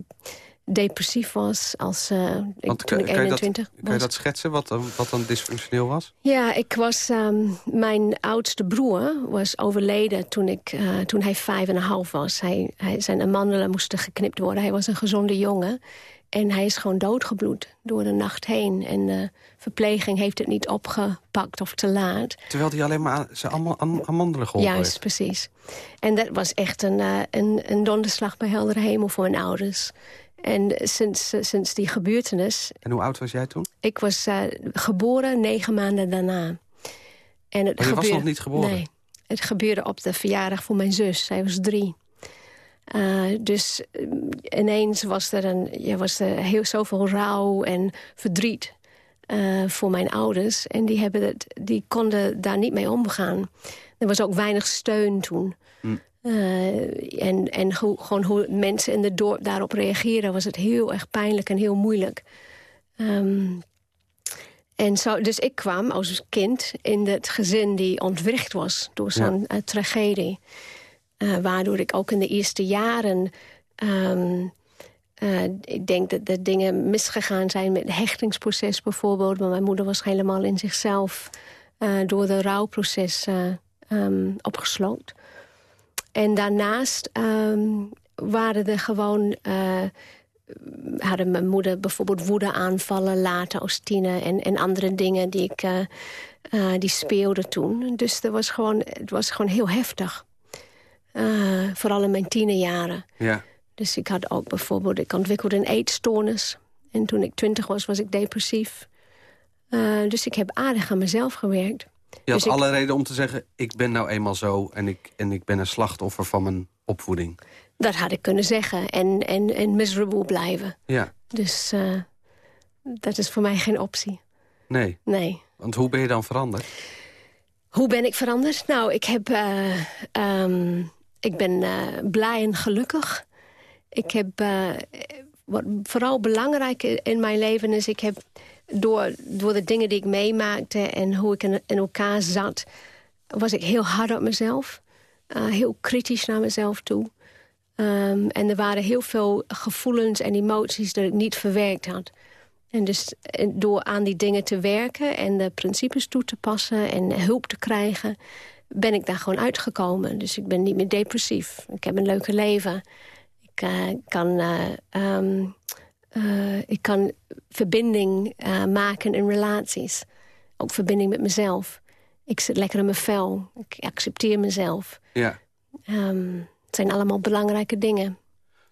S9: depressief was. Als, ik,
S8: Want
S9: toen ik
S8: kan je dat,
S9: 21
S8: kan je
S9: was.
S8: dat schetsen, wat, dan- wat dan dysfunctioneel was?
S9: Ja, ik was, ehm, mijn oudste broer was overleden toen, ik, eh, toen hij vijf en een half was. Hij, hij, zijn amandelen moesten geknipt worden. Hij was een gezonde jongen. En hij is gewoon doodgebloed door de nacht heen. En de verpleging heeft het niet opgepakt of te laat.
S8: Terwijl hij alleen maar zijn am- am- amandelen geholpen
S9: Juist,
S8: heeft.
S9: precies. En dat was echt een, eh, een, een donderslag bij heldere hemel voor mijn ouders. En sinds, eh, sinds die gebeurtenis
S8: En hoe oud was jij toen?
S9: ik was eh, geboren negen maanden daarna. En het
S8: je was
S9: gebeurde-
S8: nog niet geboren?
S9: Nee, het gebeurde op de verjaardag van mijn zus. Zij was drie. Eh, dus eh, ineens was er, een, ja, was er heel zoveel rouw en verdriet eh, voor mijn ouders. En die, hebben het, die konden daar niet mee omgaan. Er was ook weinig steun toen. Eh, en en hoe, gewoon hoe mensen in het dorp daarop reageren... was het heel erg pijnlijk en heel moeilijk. Ehm, en zo, dus ik kwam als kind in het gezin die ontwricht was... door zo'n tragedie. Eh, waardoor ik ook in de eerste jaren... ehm, eh, ik denk dat er dingen misgegaan zijn met het hechtingsproces bijvoorbeeld. Maar mijn moeder was helemaal in zichzelf eh, door de rouwproces eh, ehm, opgesloten. En daarnaast ehm, waren er gewoon... hadden mijn moeder bijvoorbeeld woedeaanvallen later als tiener... en, en andere dingen die, ik, die speelden toen. Dus er was gewoon, het was gewoon heel heftig. Eh, vooral in mijn tienerjaren.
S8: Ja.
S9: Dus ik had ook bijvoorbeeld, ik ontwikkelde een eetstoornis. En toen ik twintig was, was ik depressief. Eh, dus ik heb aardig aan mezelf gewerkt.
S8: Je had
S9: Dus ik-
S8: alle reden om te zeggen, ik ben nou eenmaal zo... en ik, en ik ben een slachtoffer van mijn opvoeding.
S9: Dat had ik kunnen zeggen. En, en, en miserable blijven.
S8: Ja,
S9: Dus eh, dat is voor mij geen optie.
S8: nee.
S9: Nee.
S8: Want hoe ben je dan veranderd?
S9: Hoe ben ik veranderd? Nou, ik, heb, eh, ehm, ik ben eh, blij en gelukkig. Ik heb, eh, wat vooral belangrijk in mijn leven is... ik heb door, door de dingen die ik meemaakte en hoe ik in, in elkaar zat... was ik heel hard op mezelf. Eh, heel kritisch naar mezelf toe. Ehm, en er waren heel veel gevoelens en emoties dat ik niet verwerkt had. En dus door aan die dingen te werken en de principes toe te passen en hulp te krijgen, ben ik daar gewoon uitgekomen. Dus ik ben niet meer depressief. Ik heb een leuke leven. Ik eh, kan, eh, ehm, eh, ik kan verbinding maken in relaties. Ook verbinding met mezelf. Ik zit lekker in mijn vel. Ik accepteer mezelf.
S8: Ja.
S9: Ehm, het zijn allemaal belangrijke dingen.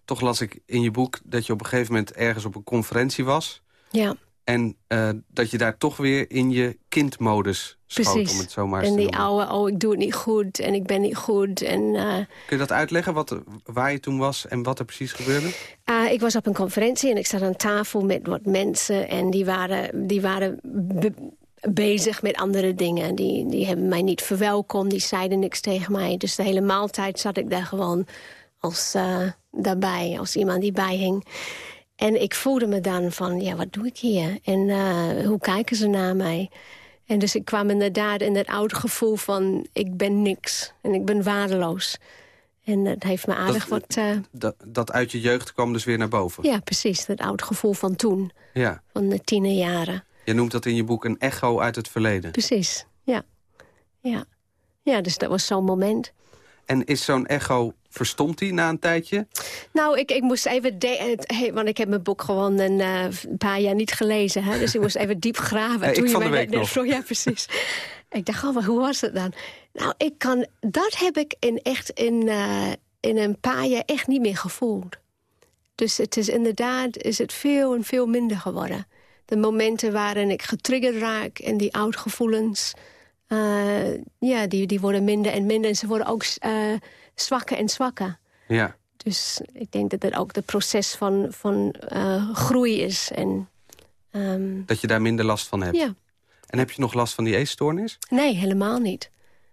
S8: Toch las ik in je boek dat je op een gegeven moment ergens op een conferentie was...
S9: Ja.
S8: En eh, dat je daar toch weer in je kindmodus schoot,
S9: Precies.
S8: om het zo maar eens
S9: en
S8: te
S9: die
S8: noemen.
S9: oude, oh, ik doe het niet goed en ik ben niet goed. En, eh,
S8: Kun je dat uitleggen, wat, waar je toen was en wat er precies gebeurde?
S9: ah, ik was op een conferentie en ik zat aan tafel met wat mensen... en die waren, die waren be- bezig met andere dingen. Die, die hebben mij niet verwelkomd, die zeiden niks tegen mij. Dus de hele maaltijd zat ik daar gewoon als, eh, daarbij, als iemand die bijhing. En ik voelde me dan van, ja, wat doe ik hier? En eh, hoe kijken ze naar mij? En dus ik kwam inderdaad in dat oude gevoel van... ik ben niks en ik ben waardeloos. En dat heeft me aardig
S8: Dat-
S9: wat... eh,
S8: Dat, dat uit je jeugd kwam dus weer naar boven.
S9: ja, precies, dat oude gevoel van toen.
S8: Ja.
S9: Van de tienerjaren.
S8: Je noemt dat in je boek een echo uit het verleden.
S9: Precies, ja. Ja, ja dus dat was zo'n moment.
S8: En is zo'n echo, verstomt die na een tijdje?
S9: Nou, ik, ik moest even... hey, want ik heb mijn boek gewoon een eh, paar jaar niet gelezen. Hè? Dus ik moest even diep graven.
S8: Eh, ik
S9: toen je
S8: van de week nog.
S9: vroeg. Ja, precies. ik dacht, oh, maar hoe was het dan? Nou, ik kan, dat heb ik in, echt in, eh, in een paar jaar echt niet meer gevoeld. Dus het is inderdaad is het veel en veel minder geworden. De momenten waarin ik getriggerd raak en die oud-gevoelens... eh, ja, die, die worden minder en minder. En ze worden ook uh, zwakker en zwakker.
S8: Ja.
S9: Dus ik denk dat dat ook het proces van, van uh, groei is. En, um,
S8: dat je daar minder last van hebt?
S9: Ja.
S8: En heb je nog last van die eetstoornis?
S9: Nee, helemaal niet.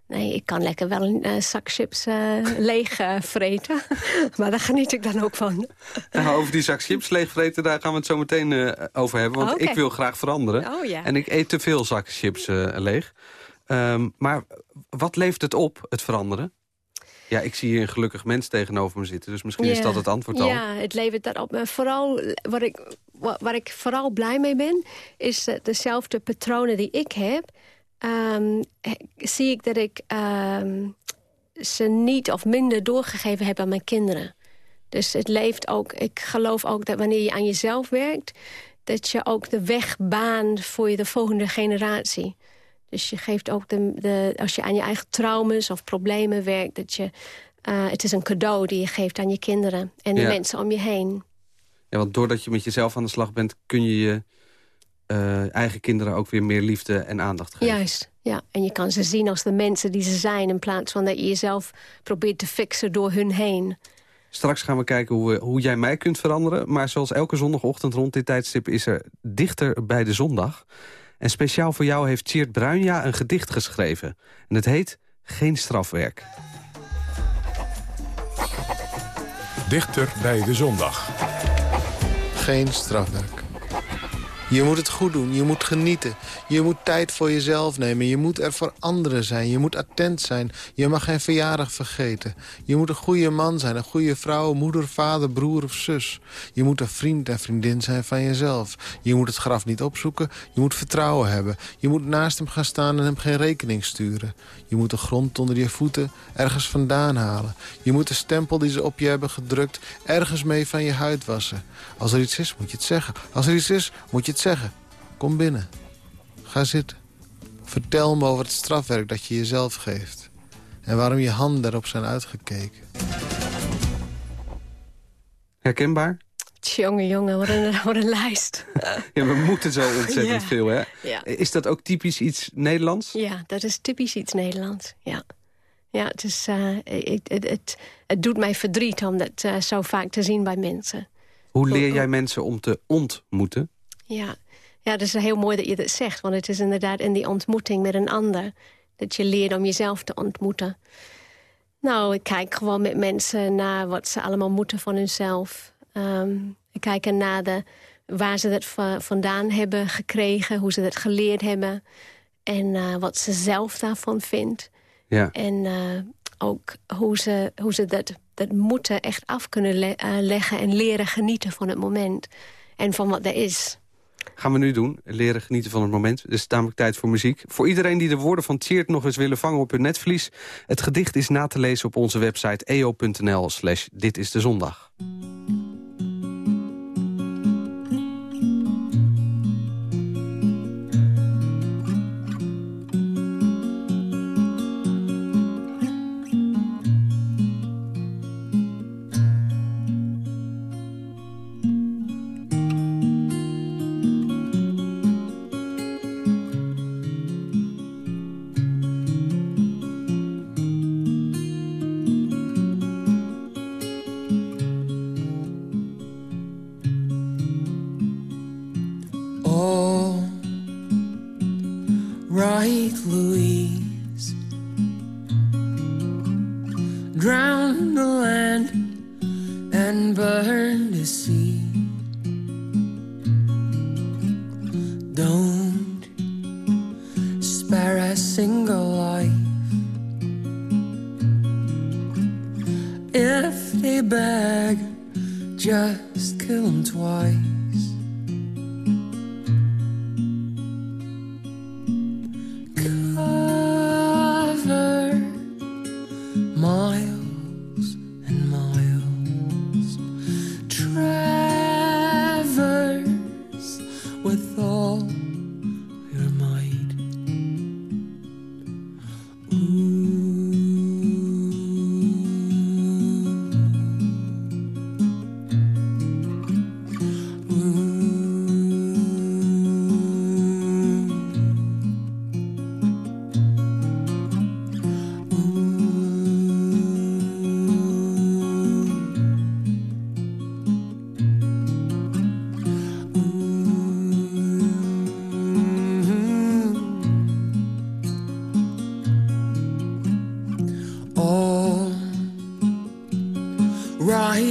S9: Nee, ik kan lekker wel een uh, zak chips uh, leeg uh, vreten. maar daar geniet ik dan ook van.
S8: Nou, over die zak chips leeg vreten, daar gaan we het zo meteen over hebben. Want
S9: okay.
S8: ik wil graag veranderen.
S9: Oh, ja.
S8: En ik eet te veel zakken chips leeg. Um, maar wat levert het op, het veranderen? Ja, ik zie hier een gelukkig mens tegenover me zitten. Dus misschien is dat het antwoord al.
S9: Ja, het levert dat op. Maar vooral, wat ik, waar ik vooral blij mee ben... is dezelfde patronen die ik heb... Um, zie ik dat ik um, ze niet of minder doorgegeven heb aan mijn kinderen. Dus het leeft ook... Ik geloof ook dat wanneer je aan jezelf werkt... dat je ook de weg baant voor de volgende generatie. Dus je geeft ook de, de, als je aan je eigen trauma's of problemen werkt... dat je, uh, het is een cadeau die je geeft aan je kinderen en de
S8: Ja.
S9: mensen om je heen.
S8: Ja, want doordat je met jezelf aan de slag bent... kun je je eh, eigen kinderen ook weer meer liefde en aandacht geven.
S9: Juist, ja. En je kan ze zien als de mensen die ze zijn... in plaats van dat je jezelf probeert te fixen door hun heen.
S8: Straks gaan we kijken hoe, we- hoe jij mij kunt veranderen. Maar zoals elke zondagochtend rond dit tijdstip is er dichter bij de zondag. En speciaal voor jou heeft Tjeerd Bruinja een gedicht geschreven. En het heet Geen strafwerk.
S7: Dichter bij de zondag.
S10: Geen strafwerk. Je moet het goed doen, je moet genieten. Je moet tijd voor jezelf nemen. Je moet er voor anderen zijn. Je moet attent zijn. Je mag geen verjaardag vergeten. Je moet een goede man zijn, een goede vrouw, moeder, vader, broer of zus. Je moet een vriend en vriendin zijn van jezelf. Je moet het graf niet opzoeken. Je moet vertrouwen hebben. Je moet naast hem gaan staan en hem geen rekening sturen. Je moet de grond onder je voeten ergens vandaan halen. Je moet de stempel die ze op je hebben gedrukt ergens mee van je huid wassen. Als er iets is, moet je het zeggen. Als er iets is, moet je het zeggen. Kom binnen. Ga zitten. Vertel me over het strafwerk dat je jezelf geeft. En waarom je handen daarop zijn uitgekeken.
S8: Herkenbaar?
S9: Tjonge, jongen, wat een, wat een lijst.
S8: Ja, we moeten zo ontzettend
S9: Ja.
S8: veel, hè?
S9: Ja.
S8: Is dat ook typisch iets Nederlands?
S9: Ja, dat is typisch iets Nederlands. Ja, ja het, is, eh, het, het, het, het doet mij verdriet om dat eh, zo vaak te zien bij mensen.
S8: Hoe leer jij mensen om te ontmoeten?
S9: Ja. ja, het is heel mooi dat je dat zegt. Want het is inderdaad in die ontmoeting met een ander... dat je leert om jezelf te ontmoeten. Nou, ik kijk gewoon met mensen naar wat ze allemaal moeten van hunzelf. Ehm, ik kijk naar de, waar ze dat va- vandaan hebben gekregen... hoe ze dat geleerd hebben... en eh, wat ze zelf daarvan vindt.
S8: Ja.
S9: En eh, ook hoe ze, hoe ze dat, dat moeten echt af kunnen le- eh, leggen... en leren genieten van het moment. En van wat er is.
S8: Gaan we nu doen. Leren genieten van het moment. Het is namelijk tijd voor muziek. Voor iedereen die de woorden van Tjeerd nog eens willen vangen op hun netvlies. Het gedicht is na te lezen op onze website eo.nl slash dit is de zondag.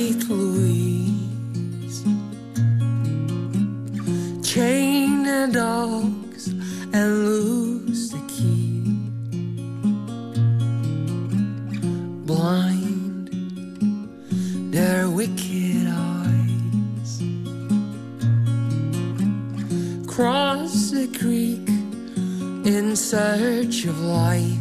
S5: Right, Louise.
S11: Chain the dogs and lose the key. Blind their wicked eyes. Cross the creek in search of life.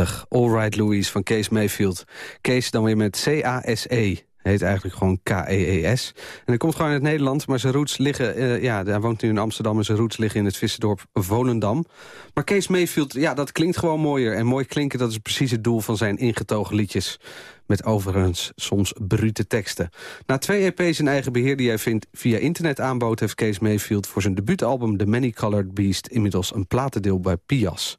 S8: Prachtig. All Right Louise van Kees Mayfield. Kees dan weer met C-A-S-E. Heet eigenlijk gewoon K-E-E-S. En hij komt gewoon uit Nederland, maar zijn roots liggen... eh, ja, hij woont nu in Amsterdam en zijn roots liggen in het vissendorp Volendam. Maar Kees Mayfield, ja, dat klinkt gewoon mooier. En mooi klinken, dat is precies het doel van zijn ingetogen liedjes. Met overigens soms brute teksten. Na twee EP's in eigen beheer die hij vindt via internet aanbood... heeft Kees Mayfield voor zijn debuutalbum The Many Colored Beast... inmiddels een platendeel bij Pias.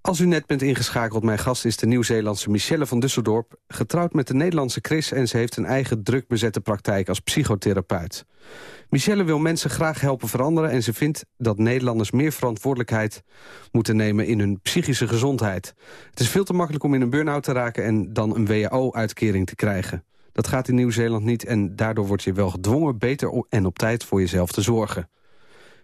S8: Als u net bent ingeschakeld, mijn gast is de Nieuw-Zeelandse Michelle van Dusseldorp... getrouwd met de Nederlandse Chris en ze heeft een eigen druk bezette praktijk als psychotherapeut. Michelle wil mensen graag helpen veranderen... en ze vindt dat Nederlanders meer verantwoordelijkheid moeten nemen in hun psychische gezondheid. Het is veel te makkelijk om in een burn-out te raken en dan een WHO-uitkering te krijgen. Dat gaat in Nieuw-Zeeland niet en daardoor word je wel gedwongen... beter en op tijd voor jezelf te zorgen.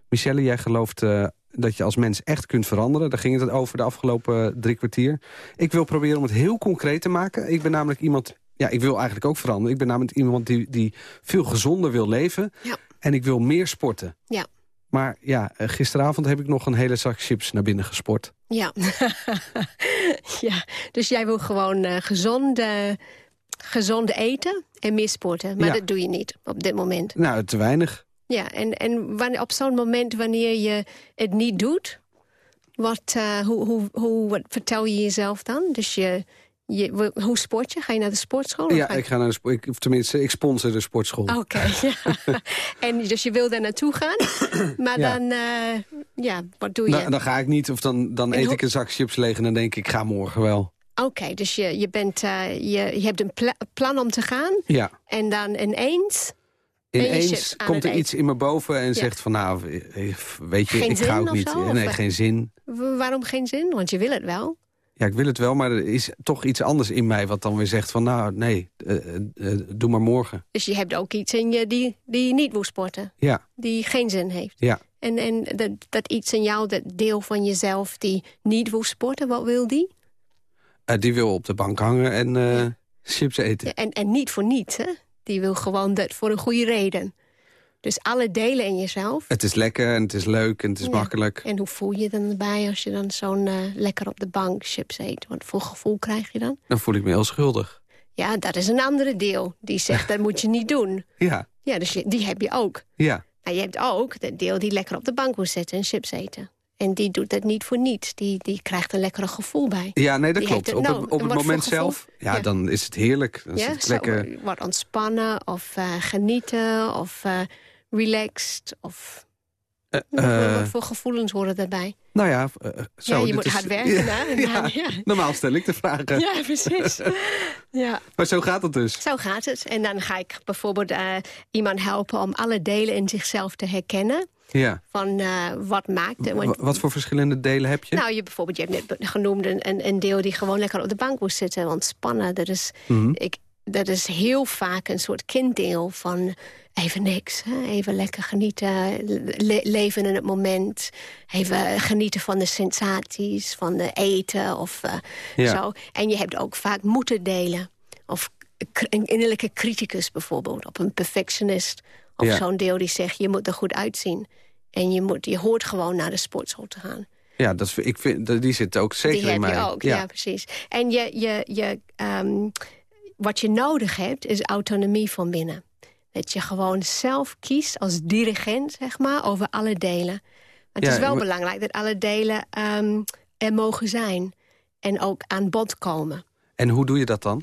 S8: Michelle, jij gelooft uh, dat je als mens echt kunt veranderen. Daar ging het over de afgelopen drie kwartier. Ik wil proberen om het heel concreet te maken. Ik ben namelijk iemand... Ja, ik wil eigenlijk ook veranderen. Ik ben namelijk iemand die, die veel gezonder wil leven.
S9: Ja.
S8: En ik wil meer sporten.
S9: Ja.
S8: Maar ja, gisteravond heb ik nog een hele zak chips naar binnen gesport.
S9: Ja. ja. Dus jij wil gewoon uh, gezond, uh, gezond eten en meer sporten. Maar
S8: Ja.
S9: dat doe je niet op dit moment.
S8: Nou, te weinig.
S9: Ja, en, en wanneer, op zo'n moment wanneer je het niet doet... Wat, uh, hoe, hoe, hoe, wat vertel je jezelf dan? Dus je, je, hoe sport je? Ga je naar de sportschool? of
S8: Ja, ik ga naar de sport. Ik, tenminste, ik sponsor de sportschool.
S9: Oké, ja. en dus je wil daar naartoe gaan, maar
S8: Ja.
S9: dan, eh, ja, wat doe je?
S8: Dan, dan ga ik niet, of dan, dan
S9: En
S8: eet
S9: hoe-
S8: ik een zak chips leeg en dan denk ik, ik ga morgen wel.
S9: Oké, dus je, je, bent, eh, je, je hebt een pla- plan om te gaan
S8: Ja.
S9: en dan ineens...
S8: Ineens komt er
S9: eten.
S8: iets in me boven en
S9: Ja.
S8: zegt van nou, weet je,
S9: Geen
S8: ik ga ook niet.
S9: zo,
S8: nee, geen zin.
S9: Waarom geen zin? Want je wil het wel.
S8: Ja, ik wil het wel, maar er is toch iets anders in mij wat dan weer zegt van nou, nee, eh, eh, eh, doe maar morgen.
S9: Dus je hebt ook iets in je die, die niet wil sporten.
S8: Ja,
S9: Die geen zin heeft.
S8: ja.
S9: En, en dat, dat iets in jou, dat deel van jezelf die niet wil sporten, wat wil die?
S8: Die wil op de bank hangen en eh, chips eten.
S9: Ja, en, en niet voor niets, hè? Die wil gewoon dat voor een goede reden. Dus alle delen in jezelf.
S8: Het is lekker en het is leuk en het is
S9: Ja.
S8: makkelijk.
S9: En hoe voel je je dan erbij als je dan zo'n eh, lekker op de bank chips eet? Wat voor gevoel krijg je dan?
S8: Dan voel ik me heel schuldig.
S9: Ja, dat is een andere deel. Die zegt, dat moet je niet doen.
S8: Ja,
S9: Ja, dus je- die heb je ook.
S8: ja.
S9: Maar je hebt ook dat deel die lekker op de bank wil zitten en chips eten. En die doet dat niet voor niets. Die, die krijgt een lekkere gevoel bij.
S8: Ja, nee, dat
S9: Die
S8: klopt. Op
S9: het- nou,
S8: op het moment zelf, ja,
S9: Ja.
S8: dan is het heerlijk. Dan
S9: Ja,
S8: het
S9: zo,
S8: lekker.
S9: wat ontspannen of eh, genieten of eh, relaxed. Of,
S8: Eh,
S9: wat,
S8: eh,
S9: voor gevoelens horen daarbij?
S8: nou ja, eh, zo.
S9: ja, je moet
S8: is-
S9: hard werken. Hè?
S8: ja,
S9: ja.
S8: Normaal stel ik de vragen.
S9: Ja, precies. ja.
S8: Maar zo gaat het dus.
S9: Zo gaat het. En dan ga ik bijvoorbeeld eh, iemand helpen om alle delen in zichzelf te herkennen.
S8: Ja.
S9: Van eh, wat maakt
S8: Wat voor verschillende delen heb je?
S9: Nou, je bijvoorbeeld, je hebt net genoemd een, een, deel die gewoon lekker op de bank moet zitten, ontspannen. Dat is,
S8: Mhm.
S9: ik, dat is heel vaak een soort kinddeel van even niks. Hè? Even lekker genieten, le- leven in het moment. Even genieten van de sensaties, van de eten of eh,
S8: Ja.
S9: zo. En je hebt ook vaak moeten delen. Of een innerlijke criticus bijvoorbeeld, of een perfectionist. Of
S8: Ja.
S9: zo'n deel die zegt, je moet er goed uitzien. En je, moet, je hoort gewoon naar de sportschool te gaan.
S8: Ja, dat is, ik vind, die zit ook zeker
S9: Die
S8: in
S9: heb
S8: mij.
S9: je ook, ja, precies. En je, je, je, ehm, wat je nodig hebt, is autonomie van binnen. Dat je gewoon zelf kiest als dirigent, zeg maar, over alle delen. Maar het
S8: Ja,
S9: is wel
S8: maar-
S9: belangrijk dat alle delen ehm, er mogen zijn. En ook aan bod komen.
S8: En hoe doe je dat dan?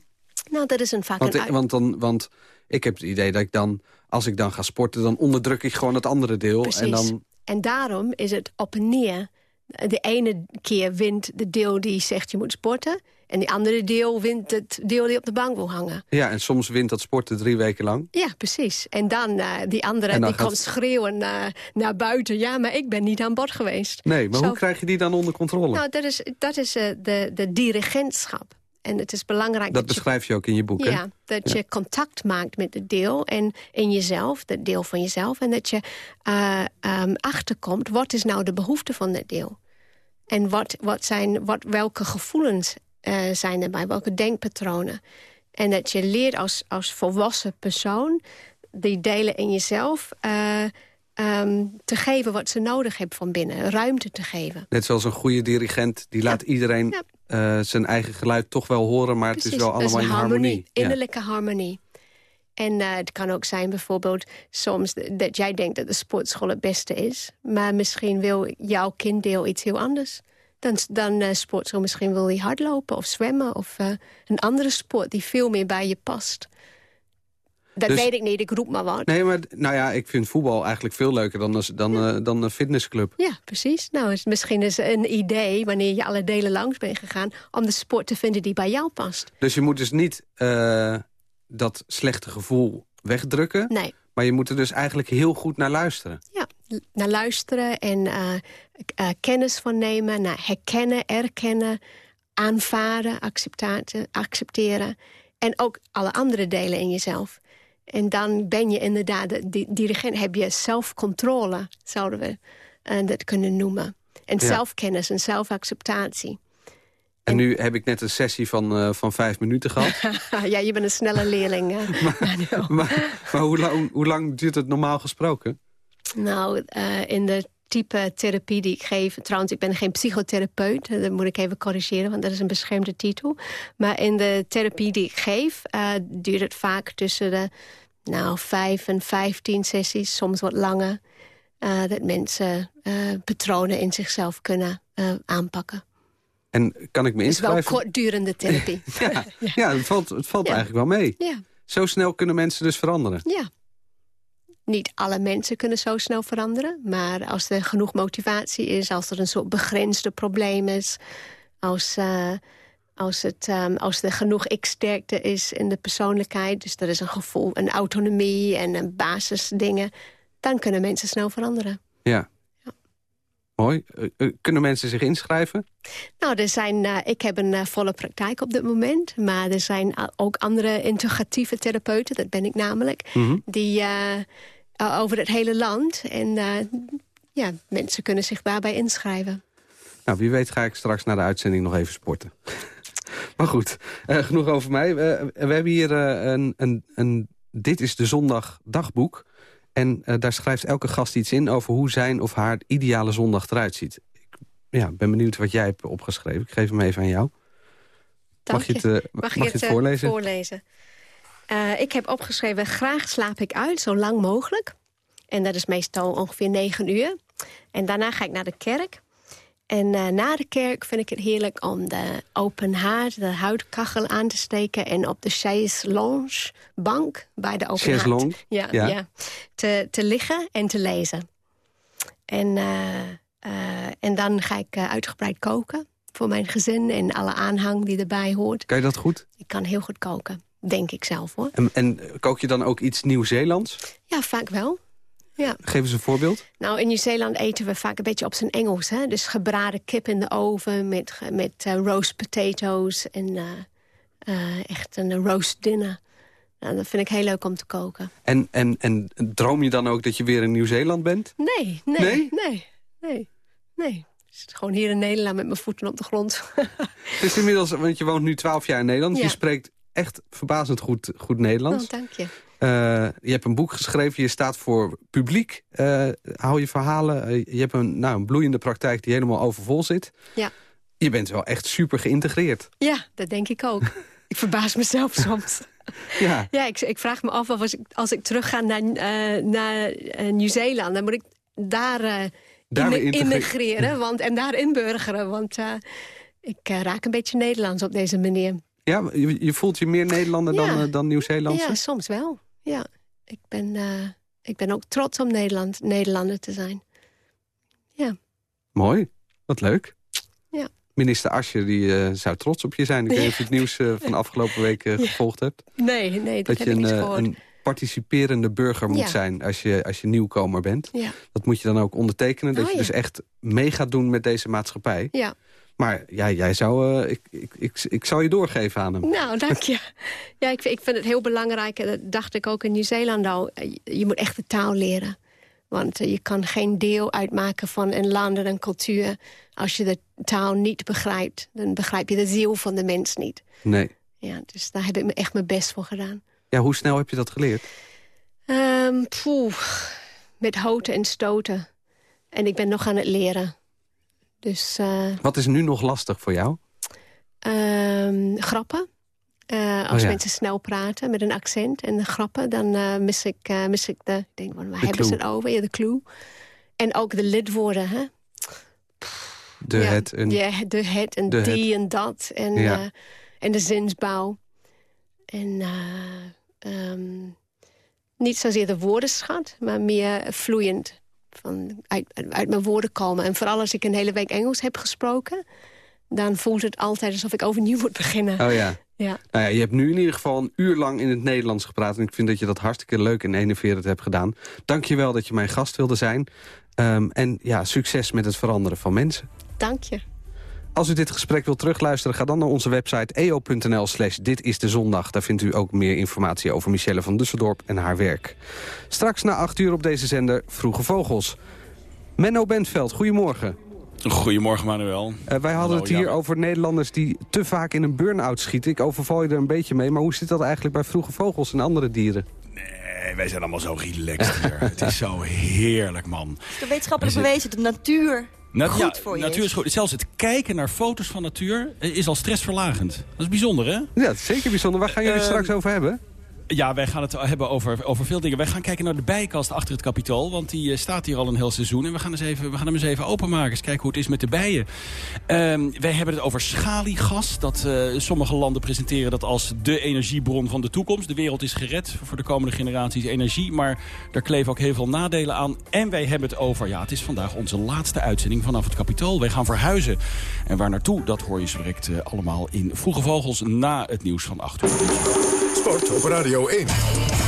S9: Nou, dat is een vaak
S8: Want,
S9: een
S8: want, dan, want ik heb het idee dat ik dan, als ik dan ga sporten... dan onderdruk ik gewoon het andere deel.
S9: Precies.
S8: En dan,
S9: En daarom is het op en neer. De ene keer wint de deel die zegt je moet sporten... en die andere deel wint het deel die op de bank wil hangen.
S8: ja, en soms wint dat sporten drie weken lang.
S9: Ja, precies. En dan eh, die andere
S8: dan
S9: die
S8: gaat-
S9: komt schreeuwen naar, naar buiten. Ja, maar ik ben niet aan bod geweest.
S8: Nee, maar
S9: Zo-
S8: hoe krijg je die dan onder controle?
S9: Nou, dat is, dat is eh, de, de dirigentschap. En het is belangrijk
S8: dat
S9: dat,
S8: beschrijf je ook in je boek, hè?
S9: ja, dat
S8: Ja.
S9: je contact maakt met het deel en in jezelf, dat deel van jezelf. En dat je eh, ehm, achterkomt, wat is nou de behoefte van dat deel? En wat, wat zijn, wat, welke gevoelens eh, zijn erbij, welke denkpatronen? En dat je leert als, als volwassen persoon die delen in jezelf... eh, ehm, te geven wat ze nodig hebben van binnen, ruimte te geven.
S8: Net zoals een goede dirigent, die laat iedereen eh, zijn eigen geluid toch wel horen... maar het is wel
S9: is
S8: allemaal in harmonie. Ja.
S9: Innerlijke harmonie. En eh, het kan ook zijn bijvoorbeeld soms dat jij denkt dat de sportschool het beste is. Maar misschien wil jouw kinddeel iets heel anders. Dan, dan eh sportschool misschien wil hij hardlopen of zwemmen... of een andere sport die veel meer bij je past. Dat
S8: Dus-
S9: weet ik niet, ik roep maar wat.
S8: Nee, maar nou ja, ik vind voetbal eigenlijk veel leuker dan, een- dan, eh, dan een fitnessclub.
S9: Ja, precies. Nou, is misschien is een idee, wanneer je alle delen langs bent gegaan... om de sport te vinden die bij jou past.
S8: Dus je moet dus niet eh, dat slechte gevoel wegdrukken.
S9: Nee.
S8: Maar je moet er dus eigenlijk heel goed naar luisteren.
S9: Ja, naar luisteren en eh, kennis van nemen, naar herkennen, erkennen, aanvaarden, accepteren. En ook alle andere delen in jezelf. En dan ben je inderdaad, de di- dirigent, heb je zelfcontrole, zouden we eh, dat kunnen noemen. En
S8: Ja.
S9: zelfkennis en zelfacceptatie.
S8: En nu heb ik net een sessie van, eh, van vijf minuten gehad.
S9: ja, je bent een snelle leerling. eh.
S8: maar maar hoe, lang, hoe lang duurt het normaal gesproken?
S9: Nou, in de type therapie die ik geef... Trouwens, ik ben geen psychotherapeut. Dat moet ik even corrigeren, want dat is een beschermde titel. Maar in de therapie die ik geef... duurt het vaak tussen de nou, vijf en vijftien sessies. Soms wat langer. eh, dat mensen eh, patronen in zichzelf kunnen eh, aanpakken.
S8: En kan ik me
S9: Het is wel
S8: inschrijven?
S9: kortdurende therapie.
S8: ja, ja, het valt, het valt
S9: Ja.
S8: eigenlijk wel mee.
S9: ja.
S8: Zo snel kunnen mensen dus veranderen.
S9: Ja. Niet alle mensen kunnen zo snel veranderen. Maar als er genoeg motivatie is, als er een soort begrensde probleem is... als, als, het, ehm, als er genoeg ik-sterkte is in de persoonlijkheid... dus er is een gevoel, een autonomie en een basisdingen... dan kunnen mensen snel veranderen.
S8: Ja. Mooi. Eh, eh, kunnen mensen zich inschrijven?
S9: Nou, er zijn, eh, ik heb een eh, volle praktijk op dit moment. Maar er zijn ook andere integratieve therapeuten, dat ben ik namelijk...
S8: Mhm.
S9: die eh, eh, over het hele land. En eh, ja, mensen kunnen zich daarbij inschrijven.
S8: Nou, wie weet ga ik straks na de uitzending nog even sporten. Maar goed, eh, genoeg over mij. We, we hebben hier eh, een, een, een Dit is de Zondag dagboek. En eh, daar schrijft elke gast iets in over hoe zijn of haar ideale zondag eruit ziet. Ik ja, ben benieuwd wat jij hebt opgeschreven. Ik geef hem even aan jou. Mag je het, mag,
S9: mag
S8: je het voorlezen?
S9: voorlezen? Uh, ik heb opgeschreven, graag slaap ik uit, zo lang mogelijk. En dat is meestal ongeveer negen uur. En daarna ga ik naar de kerk. En uh, na de kerk vind ik het heerlijk om de open haard, de houtkachel aan te steken... en op de chaise lounge bank bij de open
S8: chaise
S9: haard ja,
S8: Ja.
S9: ja. te, te liggen en te lezen. En, uh, uh, en dan ga ik uitgebreid koken voor mijn gezin en alle aanhang die erbij hoort.
S8: Kan je dat goed?
S9: Ik kan heel goed koken, denk ik zelf hoor.
S8: En, en kook je dan ook iets Nieuw-Zeelands?
S9: Ja, vaak wel. Ja.
S8: Geef eens een voorbeeld.
S9: Nou, in Nieuw-Zeeland eten we vaak een beetje op zijn Engels. Hè? Dus gebraden kip in de oven met, met uh, roast potatoes en uh, uh, echt een roast dinner. Nou, dat vind ik heel leuk om te koken.
S8: En, en, en droom je dan ook dat je weer in Nieuw-Zeeland bent?
S9: Nee, nee, nee, nee, nee. nee. Ik zit gewoon hier in Nederland met mijn voeten op de grond.
S8: Het is inmiddels, want je woont nu twaalf jaar in Nederland.
S9: Ja.
S8: Je spreekt echt verbazend goed, goed Nederlands.
S9: Oh, dank je.
S8: Uh, je hebt een boek geschreven, je staat voor publiek. Uh, hou je verhalen. Uh, je hebt een, nou, een bloeiende praktijk die helemaal overvol zit.
S9: Ja.
S8: Je bent wel echt super geïntegreerd.
S9: Ja, dat denk ik ook. ik verbaas mezelf soms.
S8: Ja,
S9: ja ik, ik vraag me af of als ik, als ik terug ga naar, naar Nieuw-Zeeland... dan moet ik daar,
S8: daar
S9: in, immigreren want, en daar inburgeren. Want ik raak een beetje Nederlands op deze manier.
S8: Ja, je, je voelt je meer Nederlander
S9: ja.
S8: dan, uh, dan Nieuw-Zeelandse?
S9: Ja, soms wel. Ja, ik ben, uh, ik ben ook trots om Nederland, Nederlander te zijn. Ja.
S8: Mooi, wat leuk.
S9: Ja.
S8: Minister Asje die, uh, zou trots op je zijn. Ik weet niet of je het nieuws van de afgelopen week gevolgd hebt.
S9: Nee, nee, dat,
S8: dat
S9: heb
S8: je
S9: ik
S8: een,
S9: gehoord.
S8: een participerende burger moet
S9: ja.
S8: zijn als je, als je nieuwkomer bent.
S9: Ja.
S8: Dat moet je dan ook ondertekenen. Dat
S9: oh,
S8: je dus echt mee gaat doen met deze maatschappij.
S9: Ja.
S8: Maar ja, jij zou, uh, ik, ik, ik, ik zou je doorgeven aan hem.
S9: Nou, dank je. Ja, ik, ik vind het heel belangrijk. En dat dacht ik ook in Nieuw-Zeeland al. Je moet echt de taal leren. Want je kan geen deel uitmaken van een land en een cultuur... als je de taal niet begrijpt. Dan begrijp je de ziel van de mens niet.
S8: Nee.
S9: Ja, dus daar heb ik me echt mijn best voor gedaan.
S8: Ja, hoe snel heb je dat geleerd?
S9: Um, poeh, met houten en stoten. En ik ben nog aan het leren. Dus, uh,
S8: Wat is nu nog lastig voor jou?
S9: Uh, grappen. Uh, als
S8: oh, ja.
S9: mensen snel praten met een accent en de grappen... dan uh, mis, ik, mis ik de... Ik denk, waar
S8: de
S9: hebben
S8: clue.
S9: ze het over? Ja, de clue. En ook de lidwoorden, hè?
S8: De
S9: ja,
S8: het en...
S9: Ja, de het en
S8: de
S9: die
S8: het.
S9: en dat. En,
S8: ja.
S9: en de zinsbouw. En um, niet zozeer de woordenschat, maar meer vloeiend van uit, uit mijn woorden komen. En vooral als ik een hele week Engels heb gesproken... dan voelt het altijd alsof ik overnieuw moet beginnen.
S8: Oh ja.
S9: Ja.
S8: Nou ja, je hebt nu in ieder geval een uur lang in het Nederlands gepraat... en ik vind dat je dat hartstikke leuk en enerverend hebt gedaan. Dank je wel dat je mijn gast wilde zijn. Um, en ja, succes met het veranderen van mensen.
S9: Dank je.
S8: Als u dit gesprek wilt terugluisteren, ga dan naar onze website eo.nl slash dit is de zondag. Daar vindt u ook meer informatie over Michelle van Dusseldorp en haar werk. Straks na acht uur op deze zender Vroege Vogels. Menno Bentveld, goedemorgen.
S12: Goedemorgen, Manuel.
S8: Uh, wij hadden
S12: Hallo,
S8: het hier
S12: ja.
S8: over Nederlanders die te vaak in een burn-out schieten. Ik overval je er een beetje mee, maar hoe zit dat eigenlijk bij vroege vogels en andere dieren?
S12: Nee, wij zijn allemaal zo relaxed hier. het is zo heerlijk, man.
S13: De wetenschappelijk bewezen, de natuur Goed
S12: ja,
S13: voor je
S12: natuur is goed. Zelfs het kijken naar foto's van natuur is al stressverlagend. Dat is bijzonder, hè?
S8: Ja, dat is zeker bijzonder. Waar gaan jullie het
S12: Uh,
S8: straks over hebben?
S12: Ja, wij gaan het hebben over, over veel dingen. Wij gaan kijken naar de bijkast achter het kapitool. Want die uh, staat hier al een heel seizoen. En we gaan, eens even, we gaan hem eens even openmaken. Eens kijken hoe het is met de bijen. Um, wij hebben het over schaliegas. Dat uh, sommige landen presenteren dat als de energiebron van de toekomst. De wereld is gered voor de komende generaties energie. Maar daar kleven ook heel veel nadelen aan. En wij hebben het over... Ja, het is vandaag onze laatste uitzending vanaf het kapitool. Wij gaan verhuizen. En waar naartoe, dat hoor je direct uh, allemaal in Vroege Vogels... na het nieuws van 8 uur.
S7: Sport op Radio 1.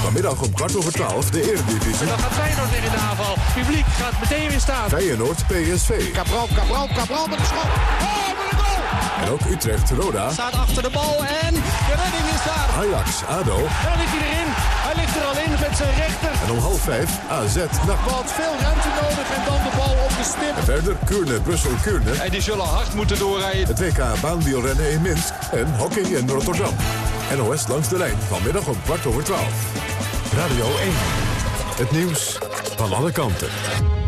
S7: Vanmiddag om kwart over twaalf de Eredivisie.
S14: En dan gaat Feyenoord weer in de aanval. Publiek gaat meteen weer staan.
S7: Feyenoord PSV.
S14: Cabral, Cabral, Cabral met de schot. Oh, wat een goal!
S7: En ook Utrecht Roda.
S14: Staat achter de bal en de redding is daar.
S7: Ajax ADO.
S14: En dan ligt hij erin. Hij ligt er al in met zijn rechter.
S7: En om half vijf AZ NAC.
S14: Wat veel ruimte nodig en dan de bal op de stip.
S7: En verder Kuurne Brussel Kuurne.
S14: En die zullen hard moeten doorrijden.
S7: Het WK baanwielrennen in Minsk en hockey in Rotterdam. NOS langs de lijn vanmiddag om kwart over twaalf. Radio 1. Het nieuws van alle kanten.